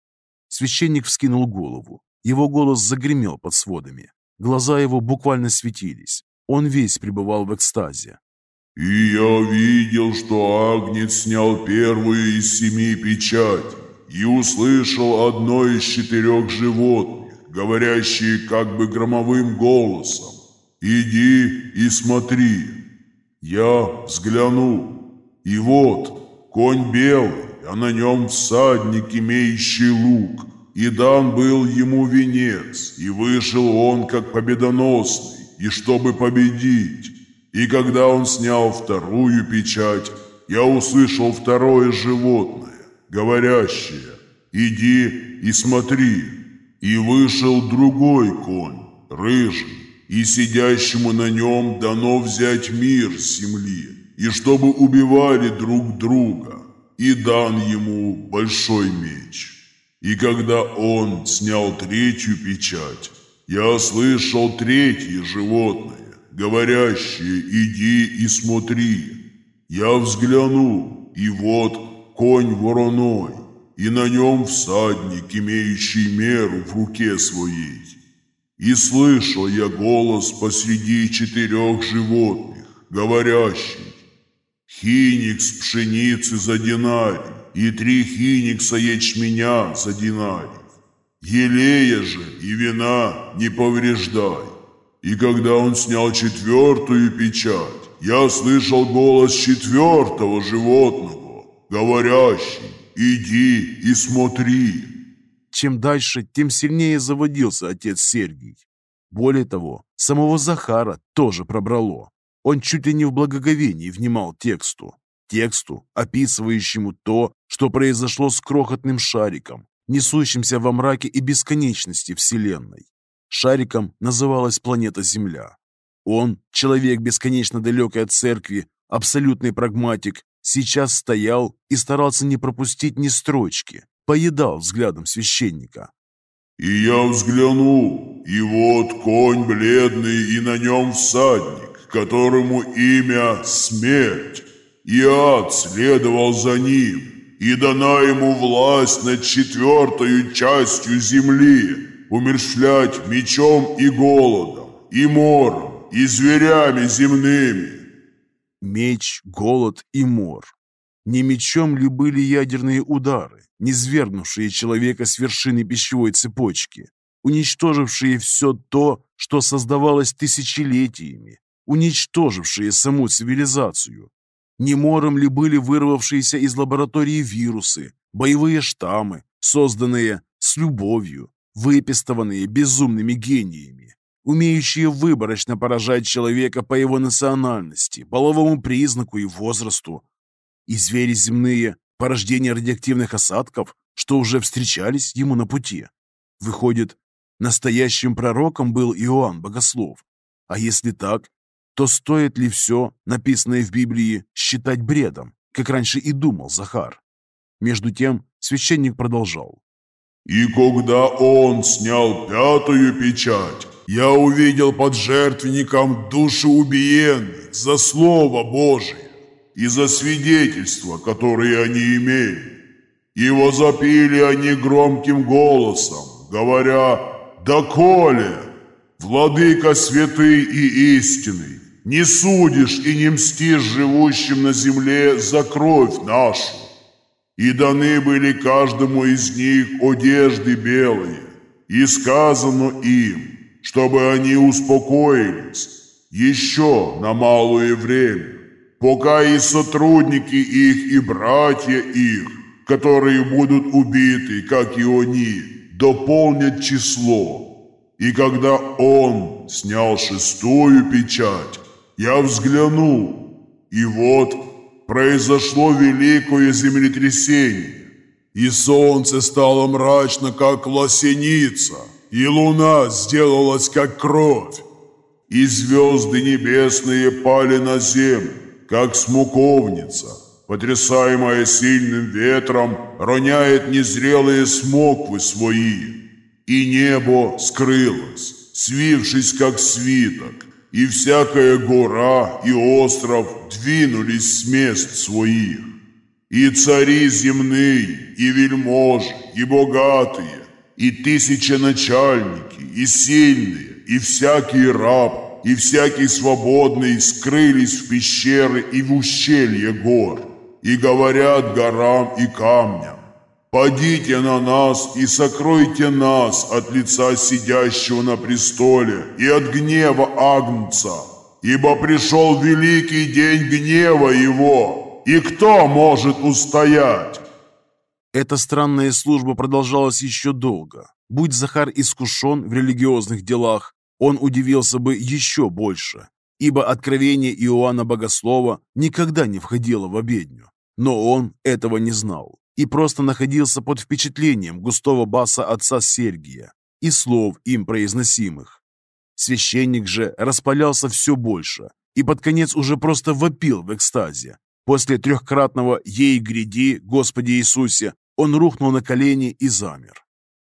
Священник вскинул голову. Его голос загремел под сводами. Глаза его буквально светились. Он весь пребывал в экстазе. «И я видел, что Агнец снял первую из семи печатей и услышал одно из четырех животных, говорящие как бы громовым голосом. «Иди и смотри». Я взглянул, и вот конь белый, а на нем всадник, имеющий лук, и дан был ему венец, и вышел он как победоносный, и чтобы победить. И когда он снял вторую печать, я услышал второе животное, говорящее «Иди и смотри». И вышел другой конь, рыжий, и сидящему на нем дано взять мир с земли, и чтобы убивали друг друга, и дан ему большой меч. И когда он снял третью печать, я слышал третье животное, говорящее «иди и смотри». Я взглянул, и вот конь вороной, и на нем всадник, имеющий меру в руке своей. И слышал я голос посреди четырех животных, говорящий «Хиникс пшеницы за динарий, и три хиникса ячменя за динарий. Елея же и вина не повреждай, и когда он снял четвертую печать, я слышал голос четвертого животного, говорящий «Иди и смотри». Чем дальше, тем сильнее заводился отец Сергий. Более того, самого Захара тоже пробрало. Он чуть ли не в благоговении внимал тексту. Тексту, описывающему то, что произошло с крохотным шариком, несущимся во мраке и бесконечности Вселенной. Шариком называлась планета Земля. Он, человек бесконечно далекой от церкви, абсолютный прагматик, сейчас стоял и старался не пропустить ни строчки, поедал взглядом священника. «И я взглянул, и вот конь бледный, и на нем всадник, которому имя Смерть, и ад следовал за ним, и дана ему власть над четвертой частью земли, умершлять мечом и голодом, и мором, и зверями земными. Меч, голод и мор. Не мечом ли были ядерные удары, не свергнувшие человека с вершины пищевой цепочки, уничтожившие все то, что создавалось тысячелетиями, уничтожившие саму цивилизацию? Не мором ли были вырвавшиеся из лаборатории вирусы, боевые штаммы, созданные с любовью, выпистованные безумными гениями, умеющие выборочно поражать человека по его национальности, половому признаку и возрасту. И звери земные, порождение радиоактивных осадков, что уже встречались ему на пути. Выходит, Настоящим пророком был Иоанн Богослов. А если так, то стоит ли все, написанное в Библии, считать бредом, как раньше и думал Захар? Между тем священник продолжал. «И когда он снял пятую печать, я увидел под жертвенником душеубиенных за Слово Божие и за свидетельства, которые они имели. И возопили они громким голосом, говоря, «Доколе, владыка святый и истинный, не судишь и не мстишь живущим на земле за кровь нашу. И даны были каждому из них одежды белые, и сказано им, чтобы они успокоились еще на малое время, пока и сотрудники их, и братья их, которые будут убиты, как и они, дополнят число. И когда он снял шестую печать, я взглянул, и вот произошло великое землетрясение, и солнце стало мрачно, как лосеница, и луна сделалась, как кровь, и звезды небесные пали на землю, как смоковница, потрясаемая сильным ветром, роняет незрелые смоквы свои, и небо скрылось, свившись, как свиток, и всякая гора и остров двинулись с мест своих. И цари земные, и вельможи, и богатые, и тысяченачальники, и сильные, и всякий раб, и всякий свободный скрылись в пещеры и в ущелье гор, и говорят горам и камням, «Падите на нас и сокройте нас от лица сидящего на престоле и от гнева Агнца, ибо пришел великий день гнева его, и кто может устоять?» Эта странная служба продолжалась еще долго. Будь Захар искушен в религиозных делах, он удивился бы еще больше, ибо откровение Иоанна Богослова никогда не входило в обедню. Но он этого не знал и просто находился под впечатлением густого баса отца Сергия и слов им произносимых. Священник же распалялся все больше и под конец уже просто вопил в экстазе. После трехкратного «Ей гряди, Господи Иисусе!» Он рухнул на колени и замер.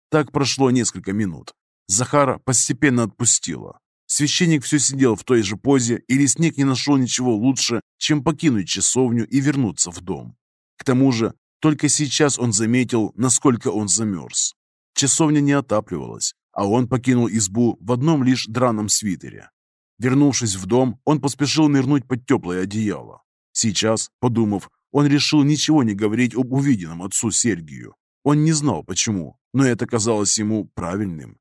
Так прошло несколько минут. Захара постепенно отпустила. Священник все сидел в той же позе, и лесник не нашел ничего лучше, чем покинуть часовню и вернуться в дом. К тому же только сейчас он заметил, насколько он замерз. Часовня не отапливалась, а он покинул избу в одном лишь драном свитере. Вернувшись в дом, он поспешил нырнуть под теплое одеяло. Сейчас, подумав, он решил ничего не говорить об увиденном отцу Сергию. Он не знал почему, но это казалось ему правильным.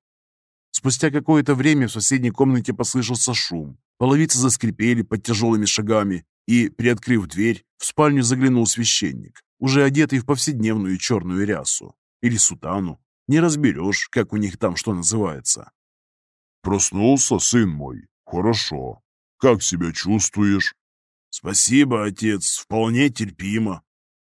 Спустя какое-то время в соседней комнате послышался шум. Половицы заскрипели под тяжелыми шагами, и, приоткрыв дверь, в спальню заглянул священник уже одетый в повседневную черную рясу или сутану. Не разберешь, как у них там что называется. «Проснулся, сын мой? Хорошо. Как себя чувствуешь?» «Спасибо, отец, вполне терпимо».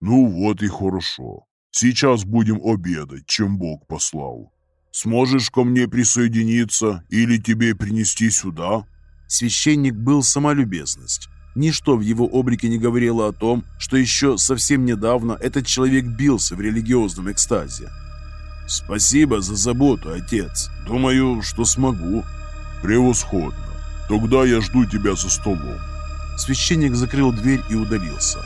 «Ну вот и хорошо. Сейчас будем обедать, чем Бог послал. Сможешь ко мне присоединиться или тебе принести сюда?» Священник был самолюбезность. Ничто в его облике не говорило о том, что еще совсем недавно этот человек бился в религиозном экстазе. «Спасибо за заботу, отец. Думаю, что смогу». «Превосходно. Тогда я жду тебя за столом». Священник закрыл дверь и удалился.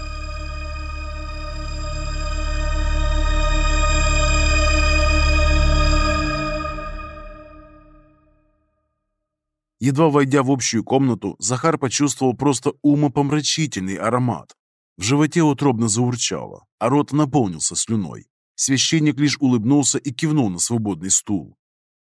Едва войдя в общую комнату, Захар почувствовал просто умопомрачительный аромат. В животе утробно заурчало, а рот наполнился слюной. Священник лишь улыбнулся и кивнул на свободный стул.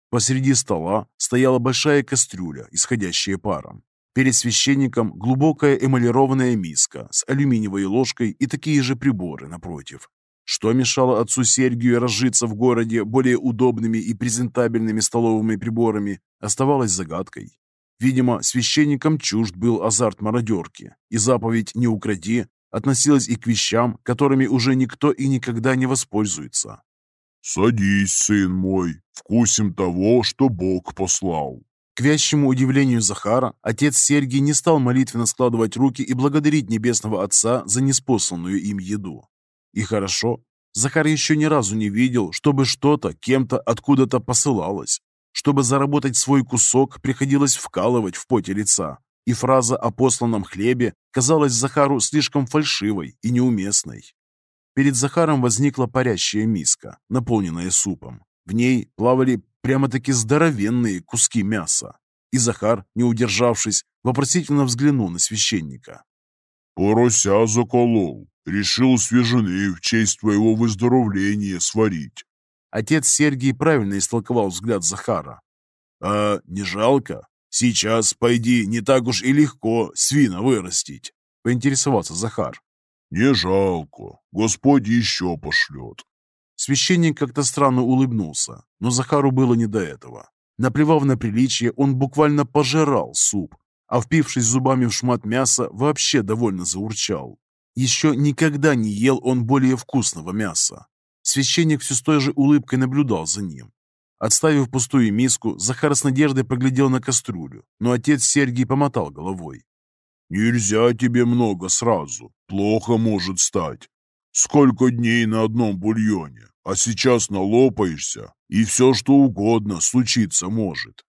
Посреди стола стояла большая кастрюля, исходящая паром. Перед священником глубокая эмалированная миска с алюминиевой ложкой и такие же приборы напротив. Что мешало отцу Сергию разжиться в городе более удобными и презентабельными столовыми приборами, оставалось загадкой. Видимо, священникам чужд был азарт мародерки, и заповедь «не укради» относилась и к вещам, которыми уже никто и никогда не воспользуется. «Садись, сын мой, вкусим того, что Бог послал». К вящему удивлению Захара, отец Сергий не стал молитвенно складывать руки и благодарить Небесного Отца за неспосланную им еду. И хорошо, Захар еще ни разу не видел, чтобы что-то кем-то откуда-то посылалось. Чтобы заработать свой кусок, приходилось вкалывать в поте лица. И фраза о посланном хлебе казалась Захару слишком фальшивой и неуместной. Перед Захаром возникла парящая миска, наполненная супом. В ней плавали прямо-таки здоровенные куски мяса. И Захар, не удержавшись, вопросительно взглянул на священника. «Порося заколол. Решил свежины в честь твоего выздоровления сварить». Отец Сергий правильно истолковал взгляд Захара. «А не жалко? Сейчас, пойди, не так уж и легко свина вырастить», — поинтересовался Захар. «Не жалко. Господь еще пошлет. Священник как-то странно улыбнулся, но Захару было не до этого. Наплевав на приличие, он буквально пожирал суп, а впившись зубами в шмат мяса, вообще довольно заурчал. Еще никогда не ел он более вкусного мяса. Священник все с той же улыбкой наблюдал за ним. Отставив пустую миску, Захар с надеждой поглядел на кастрюлю, но отец Сергий помотал головой. «Нельзя тебе много сразу, плохо может стать. Сколько дней на одном бульоне, а сейчас налопаешься, и все что угодно случиться может.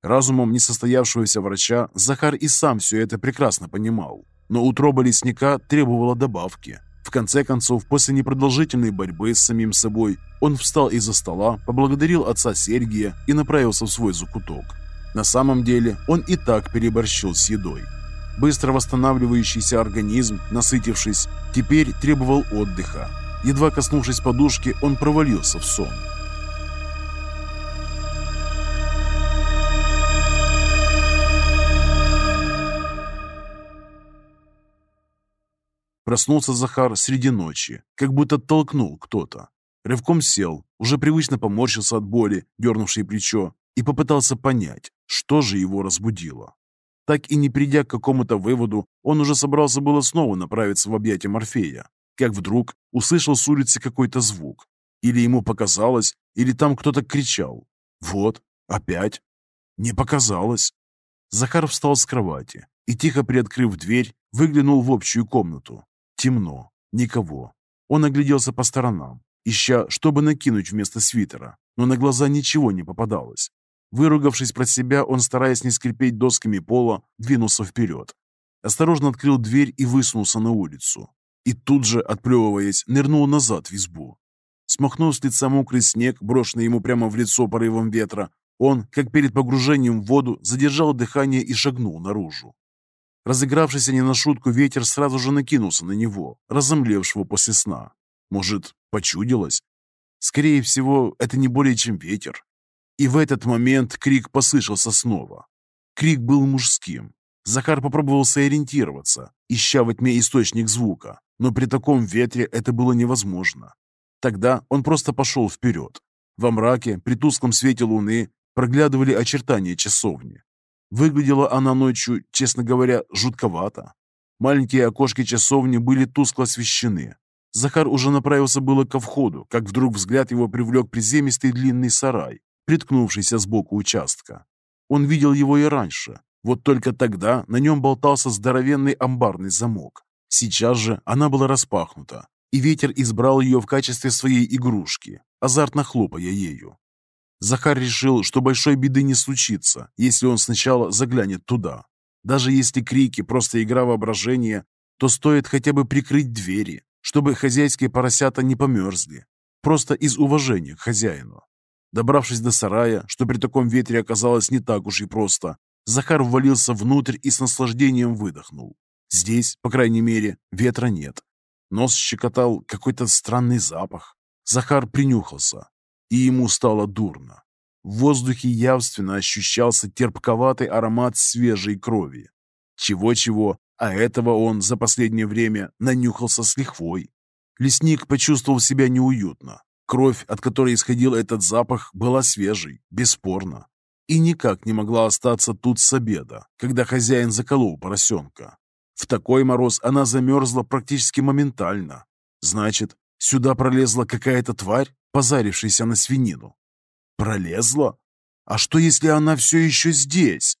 Разумом несостоявшегося врача Захар и сам все это прекрасно понимал, но утроба лесника требовала добавки. В конце концов, после непродолжительной борьбы с самим собой, он встал из-за стола, поблагодарил отца Сергия и направился в свой закуток. На самом деле, он и так переборщил с едой. Быстро восстанавливающийся организм, насытившись, теперь требовал отдыха. Едва коснувшись подушки, он провалился в сон. Проснулся Захар среди ночи, как будто толкнул кто-то. Рывком сел, уже привычно поморщился от боли, дернувшей плечо, и попытался понять, что же его разбудило. Так и не придя к какому-то выводу, он уже собрался было снова направиться в объятия Морфея, как вдруг услышал с улицы какой-то звук. Или ему показалось, или там кто-то кричал. Вот, опять. Не показалось. Захар встал с кровати и, тихо приоткрыв дверь, выглянул в общую комнату. Темно, никого. Он огляделся по сторонам, ища, чтобы накинуть вместо свитера, но на глаза ничего не попадалось. Выругавшись про себя, он, стараясь не скрипеть досками пола, двинулся вперед. Осторожно открыл дверь и высунулся на улицу. И тут же, отплевываясь, нырнул назад в избу. Смахнув с лица мокрый снег, брошенный ему прямо в лицо порывом ветра, он, как перед погружением в воду, задержал дыхание и шагнул наружу. Разыгравшийся не на шутку ветер сразу же накинулся на него, разомлевшего после сна. Может, почудилось? Скорее всего, это не более чем ветер. И в этот момент крик послышался снова. Крик был мужским. Захар попробовал сориентироваться, ища во тьме источник звука, но при таком ветре это было невозможно. Тогда он просто пошел вперед. Во мраке, при тусклом свете луны, проглядывали очертания часовни. Выглядела она ночью, честно говоря, жутковато. Маленькие окошки часовни были тускло освещены. Захар уже направился было ко входу, как вдруг взгляд его привлек приземистый длинный сарай, приткнувшийся сбоку участка. Он видел его и раньше, вот только тогда на нем болтался здоровенный амбарный замок. Сейчас же она была распахнута, и ветер избрал ее в качестве своей игрушки, азартно хлопая ею. Захар решил, что большой беды не случится, если он сначала заглянет туда. Даже если крики – просто игра воображения, то стоит хотя бы прикрыть двери, чтобы хозяйские поросята не померзли. Просто из уважения к хозяину. Добравшись до сарая, что при таком ветре оказалось не так уж и просто, Захар ввалился внутрь и с наслаждением выдохнул. Здесь, по крайней мере, ветра нет. Нос щекотал какой-то странный запах. Захар принюхался, и ему стало дурно. В воздухе явственно ощущался терпковатый аромат свежей крови. Чего-чего, а этого он за последнее время нанюхался с лихвой. Лесник почувствовал себя неуютно. Кровь, от которой исходил этот запах, была свежей, бесспорно. И никак не могла остаться тут с обеда, когда хозяин заколол поросенка. В такой мороз она замерзла практически моментально. Значит, Сюда пролезла какая-то тварь, позарившаяся на свинину. Пролезла? А что, если она все еще здесь?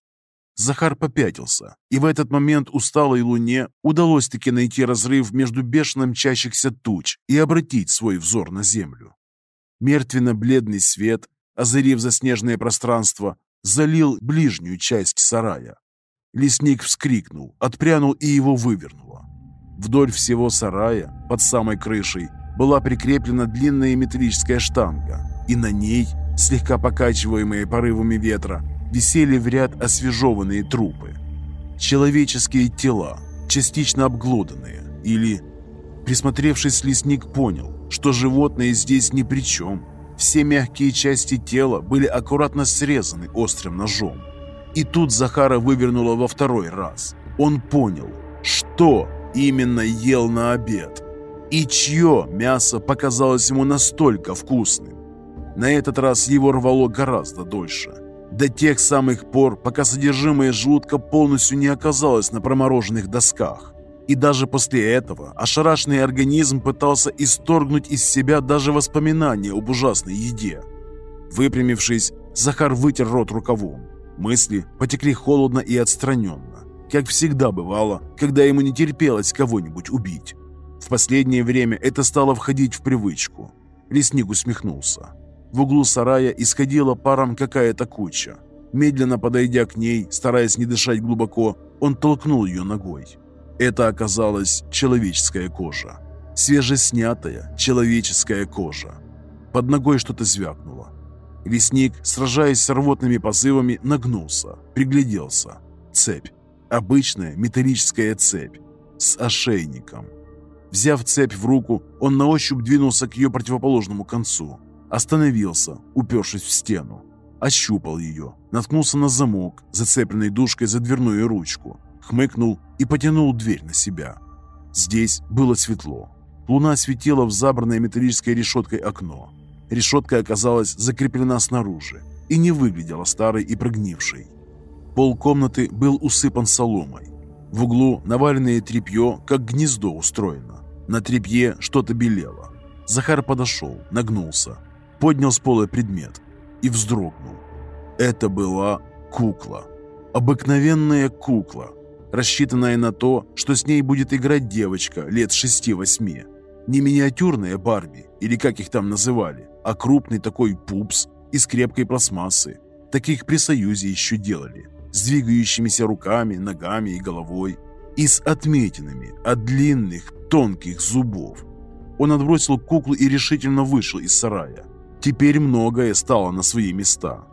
Захар попятился, и в этот момент усталой луне удалось-таки найти разрыв между бешено мчащихся туч и обратить свой взор на землю. Мертвенно-бледный свет, озарив заснеженное пространство, залил ближнюю часть сарая. Лесник вскрикнул, отпрянул и его вывернуло. Вдоль всего сарая, под самой крышей, была прикреплена длинная металлическая штанга, и на ней, слегка покачиваемые порывами ветра, висели в ряд освежеванные трупы. Человеческие тела, частично обглоданные, или... Присмотревшись, лесник понял, что животные здесь ни при чем. Все мягкие части тела были аккуратно срезаны острым ножом. И тут Захара вывернуло во второй раз. Он понял, что именно ел на обед. И чье мясо показалось ему настолько вкусным. На этот раз его рвало гораздо дольше. До тех самых пор, пока содержимое желудка полностью не оказалось на промороженных досках. И даже после этого ошарашенный организм пытался исторгнуть из себя даже воспоминания об ужасной еде. Выпрямившись, Захар вытер рот рукавом. Мысли потекли холодно и отстраненно, как всегда бывало, когда ему не терпелось кого-нибудь убить. В последнее время это стало входить в привычку. Лесник усмехнулся. В углу сарая исходила паром какая-то куча. Медленно подойдя к ней, стараясь не дышать глубоко, он толкнул ее ногой. Это оказалась человеческая кожа. Свежеснятая человеческая кожа. Под ногой что-то звякнуло. Лесник, сражаясь с рвотными позывами, нагнулся, пригляделся. Цепь. Обычная металлическая цепь. С ошейником. Взяв цепь в руку, он на ощупь двинулся к ее противоположному концу. Остановился, упершись в стену. Ощупал ее, наткнулся на замок, зацепленный дужкой за дверную ручку, хмыкнул и потянул дверь на себя. Здесь было светло. Луна светила в забранное металлической решеткой окно. Решетка оказалась закреплена снаружи и не выглядела старой и прогнившей. Пол комнаты был усыпан соломой. В углу наваленное тряпье, как гнездо устроено. На тряпье что-то белело. Захар подошел, нагнулся, поднял с пола предмет и вздрогнул. Это была кукла. Обыкновенная кукла, рассчитанная на то, что с ней будет играть девочка лет 6-8. Не миниатюрная Барби, или как их там называли, а крупный такой пупс из крепкой пластмассы. Таких при Союзе еще делали, с двигающимися руками, ногами и головой, и с отметинами от длинных, тонких зубов. Он отбросил куклу и решительно вышел из сарая. Теперь многое стало на свои места.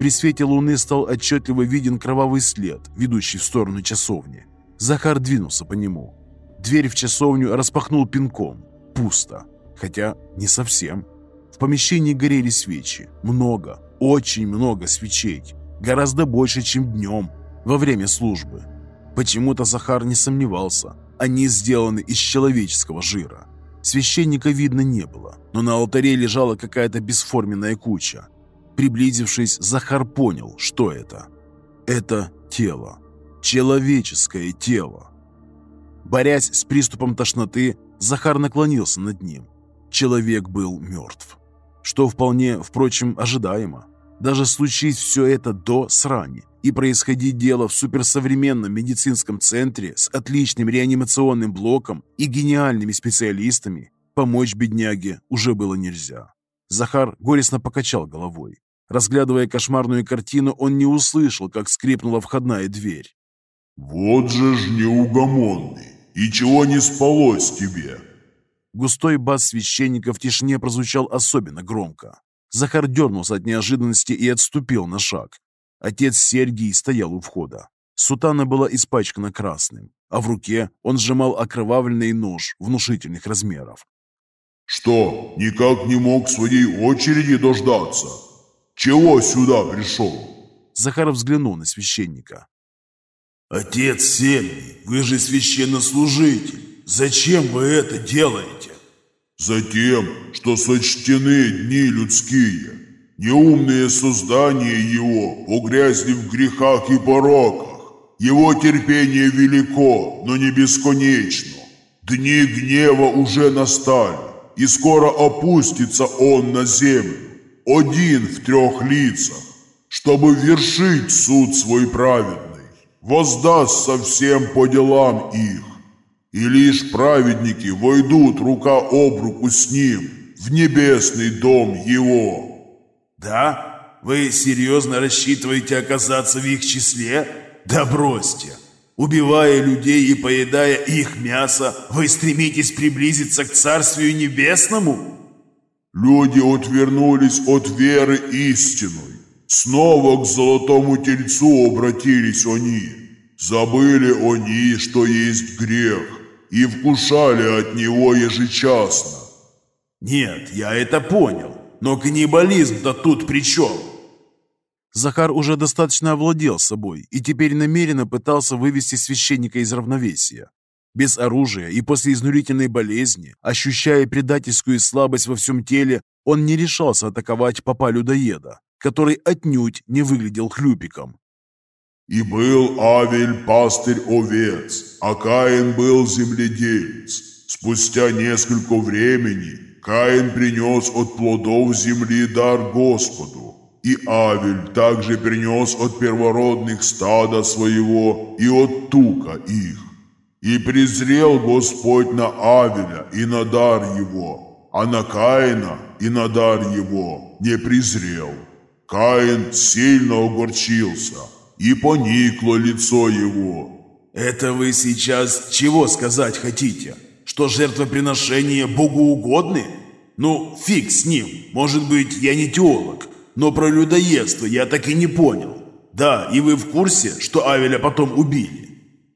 При свете луны стал отчетливо виден кровавый след, ведущий в сторону часовни. Захар двинулся по нему. Дверь в часовню распахнул пинком. Пусто. Хотя не совсем. В помещении горели свечи. Много, очень много свечей. Гораздо больше, чем днем, во время службы. Почему-то Захар не сомневался. Они сделаны из человеческого жира. Священника видно не было, но на алтаре лежала какая-то бесформенная куча. Приблизившись, Захар понял, что это. Это тело. Человеческое тело. Борясь с приступом тошноты, Захар наклонился над ним. Человек был мертв. Что вполне, впрочем, ожидаемо. Даже случись все это до срани и происходить дело в суперсовременном медицинском центре с отличным реанимационным блоком и гениальными специалистами, помочь бедняге уже было нельзя. Захар горестно покачал головой. Разглядывая кошмарную картину, он не услышал, как скрипнула входная дверь. «Вот же ж неугомонный! И чего не спалось тебе?» Густой бас священника в тишине прозвучал особенно громко. Захар дернулся от неожиданности и отступил на шаг. Отец Сергий стоял у входа. Сутана была испачкана красным, а в руке он сжимал окровавленный нож внушительных размеров. «Что, никак не мог своей очереди дождаться? Чего сюда пришел?» Захар взглянул на священника. «Отец Сергий, вы же священнослужитель. Зачем вы это делаете?» Затем, что сочтены дни людские. Неумные создания его погрязли в грехах и пороках. Его терпение велико, но не бесконечно. Дни гнева уже настали. и скоро опустится он на землю, один в трех лицах, чтобы вершить суд свой праведный, воздастся всем по делам их, и лишь праведники войдут рука об руку с ним в небесный дом его». «Да? Вы серьезно рассчитываете оказаться в их числе? Да бросьте! Убивая людей и поедая их мясо, вы стремитесь приблизиться к Царствию Небесному?» Люди отвернулись от веры истинной. Снова к золотому тельцу обратились они. Забыли они, что есть грех, и вкушали от него ежечасно. «Нет, я это понял, но каннибализм-то тут при чем?» Захар уже достаточно овладел собой и теперь намеренно пытался вывести священника из равновесия. Без оружия и после изнурительной болезни, ощущая предательскую слабость во всем теле, он не решался атаковать папа-людоеда, который отнюдь не выглядел хлюпиком. «И был Авель пастырь овец, а Каин был земледелец. Спустя несколько времени Каин принес от плодов земли дар Господу, и Авель также принес от первородных стада своего и от тука их. И презрел Господь на Авеля и на дар его, а на Каина и на дар его не презрел. Каин сильно огорчился, и поникло лицо его. «Это вы сейчас чего сказать хотите? Что жертвоприношения богоугодны? Ну, фиг с ним, может быть, я не теолог, но про людоедство я так и не понял. Да, и вы в курсе, что Авеля потом убили?»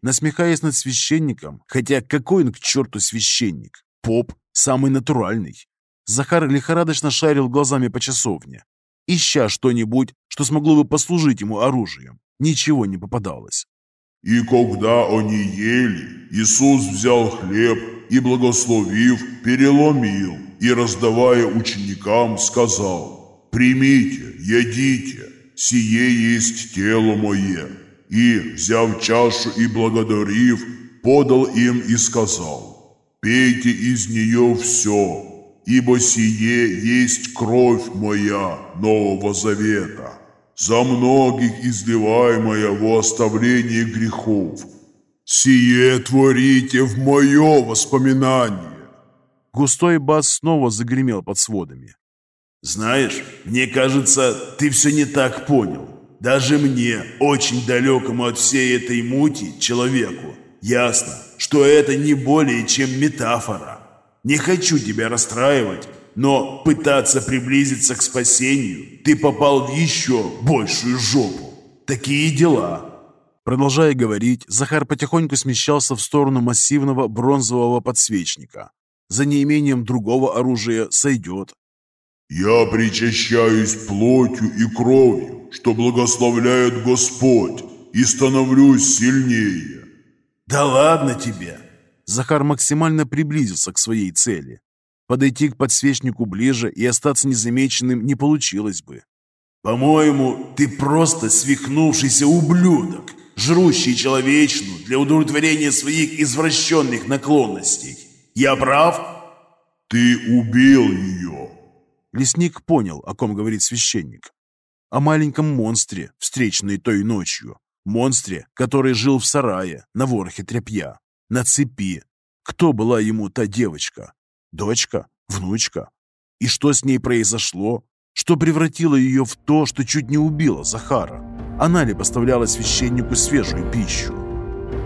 Насмехаясь над священником, хотя какой он к черту священник? Поп самый натуральный. Захар лихорадочно шарил глазами по часовне, ища что-нибудь, что смогло бы послужить ему оружием. Ничего не попадалось. «И когда они ели, Иисус взял хлеб и, благословив, переломил и, раздавая ученикам, сказал, «Примите, едите, сие есть тело мое» и, взяв чашу и благодарив, подал им и сказал, «Пейте из нее все, ибо сие есть кровь моя Нового Завета, за многих изливаемая во оставление грехов. Сие творите в мое воспоминание». Густой бас снова загремел под сводами. «Знаешь, мне кажется, ты все не так понял. Даже мне, очень далекому от всей этой мути человеку, ясно, что это не более чем метафора. Не хочу тебя расстраивать, но пытаться приблизиться к спасению ты попал в еще большую жопу. Такие дела. Продолжая говорить, Захар потихоньку смещался в сторону массивного бронзового подсвечника. За неимением другого оружия сойдет. «Я причащаюсь плотью и кровью что благословляет Господь, и становлюсь сильнее». «Да ладно тебе!» Захар максимально приблизился к своей цели. Подойти к подсвечнику ближе и остаться незамеченным не получилось бы. «По-моему, ты просто свихнувшийся ублюдок, жрущий человечную для удовлетворения своих извращенных наклонностей. Я прав?» «Ты убил ее!» Лесник понял, о ком говорит священник о маленьком монстре, встреченной той ночью. Монстре, который жил в сарае, на ворохе тряпья, на цепи. Кто была ему та девочка? Дочка? Внучка? И что с ней произошло? Что превратило ее в то, что чуть не убило Захара? Она ли поставляла священнику свежую пищу?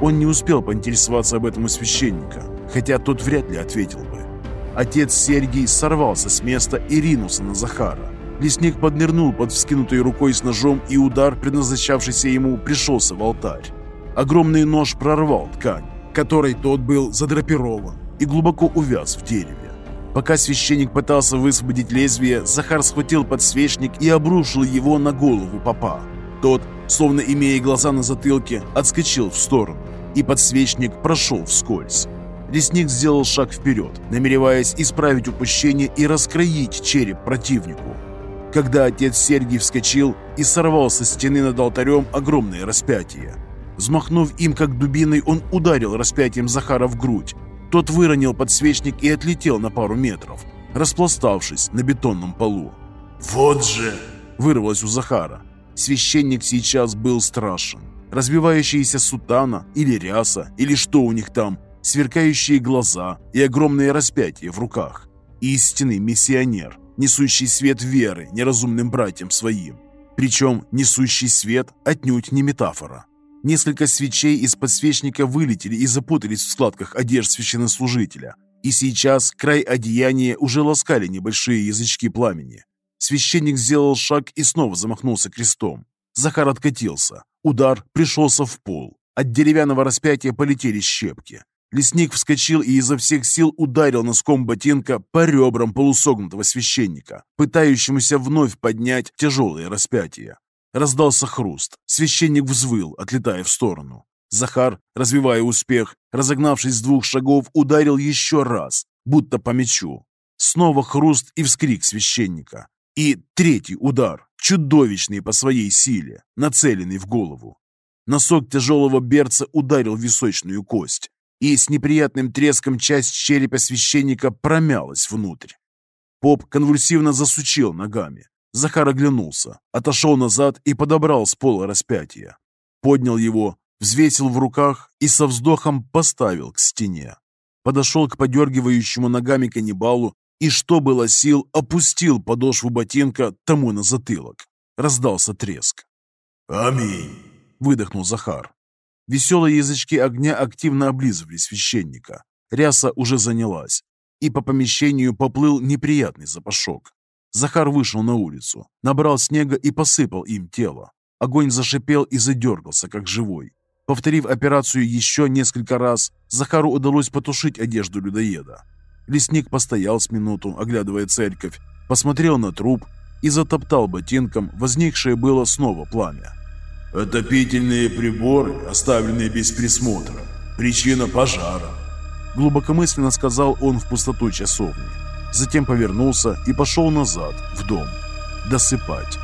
Он не успел поинтересоваться об этом у священника, хотя тот вряд ли ответил бы. Отец Сергий сорвался с места и ринулся на Захара. Лесник поднырнул под вскинутой рукой с ножом, и удар, предназначавшийся ему, пришелся в алтарь. Огромный нож прорвал ткань, которой тот был задрапирован, и глубоко увяз в дереве. Пока священник пытался высвободить лезвие, Захар схватил подсвечник и обрушил его на голову папа. Тот, словно имея глаза на затылке, отскочил в сторону, и подсвечник прошел вскользь. Лесник сделал шаг вперед, намереваясь исправить упущение и раскроить череп противнику когда отец Сергий вскочил и сорвал со стены над алтарем огромное распятие. Взмахнув им как дубиной, он ударил распятием Захара в грудь. Тот выронил подсвечник и отлетел на пару метров, распластавшись на бетонном полу. «Вот же!» – вырвалось у Захара. Священник сейчас был страшен. Разбивающаяся сутана или ряса, или что у них там, сверкающие глаза и огромное распятие в руках. Истинный миссионер, несущий свет веры неразумным братьям своим. Причем несущий свет отнюдь не метафора. Несколько свечей из подсвечника вылетели и запутались в складках одежд священнослужителя. И сейчас край одеяния уже ласкали небольшие язычки пламени. Священник сделал шаг и снова замахнулся крестом. Захар откатился. Удар пришелся в пол. От деревянного распятия полетели щепки. Лесник вскочил и изо всех сил ударил носком ботинка по ребрам полусогнутого священника, пытающемуся вновь поднять тяжелое распятие. Раздался хруст. Священник взвыл, отлетая в сторону. Захар, развивая успех, разогнавшись с двух шагов, ударил еще раз, будто по мячу. Снова хруст и вскрик священника. И третий удар, чудовищный по своей силе, нацеленный в голову. Носок тяжелого берца ударил височную кость, и с неприятным треском часть черепа священника промялась внутрь. Поп конвульсивно засучил ногами. Захар оглянулся, отошел назад и подобрал с пола распятие. Поднял его, взвесил в руках и со вздохом поставил к стене. Подошел к подергивающему ногами каннибалу и, что было сил, опустил подошву ботинка тому на затылок. Раздался треск. «Аминь!» — выдохнул Захар. Веселые язычки огня активно облизывали священника. Ряса уже занялась, и по помещению поплыл неприятный запашок. Захар вышел на улицу, набрал снега и посыпал им тело. Огонь зашипел и задергался, как живой. Повторив операцию еще несколько раз, Захару удалось потушить одежду людоеда. Лесник постоял с минуту, оглядывая церковь, посмотрел на труп и затоптал ботинком возникшее было снова пламя. «Отопительные приборы, оставленные без присмотра. Причина пожара», — глубокомысленно сказал он в пустоту часовни. Затем повернулся и пошел назад, в дом, досыпать.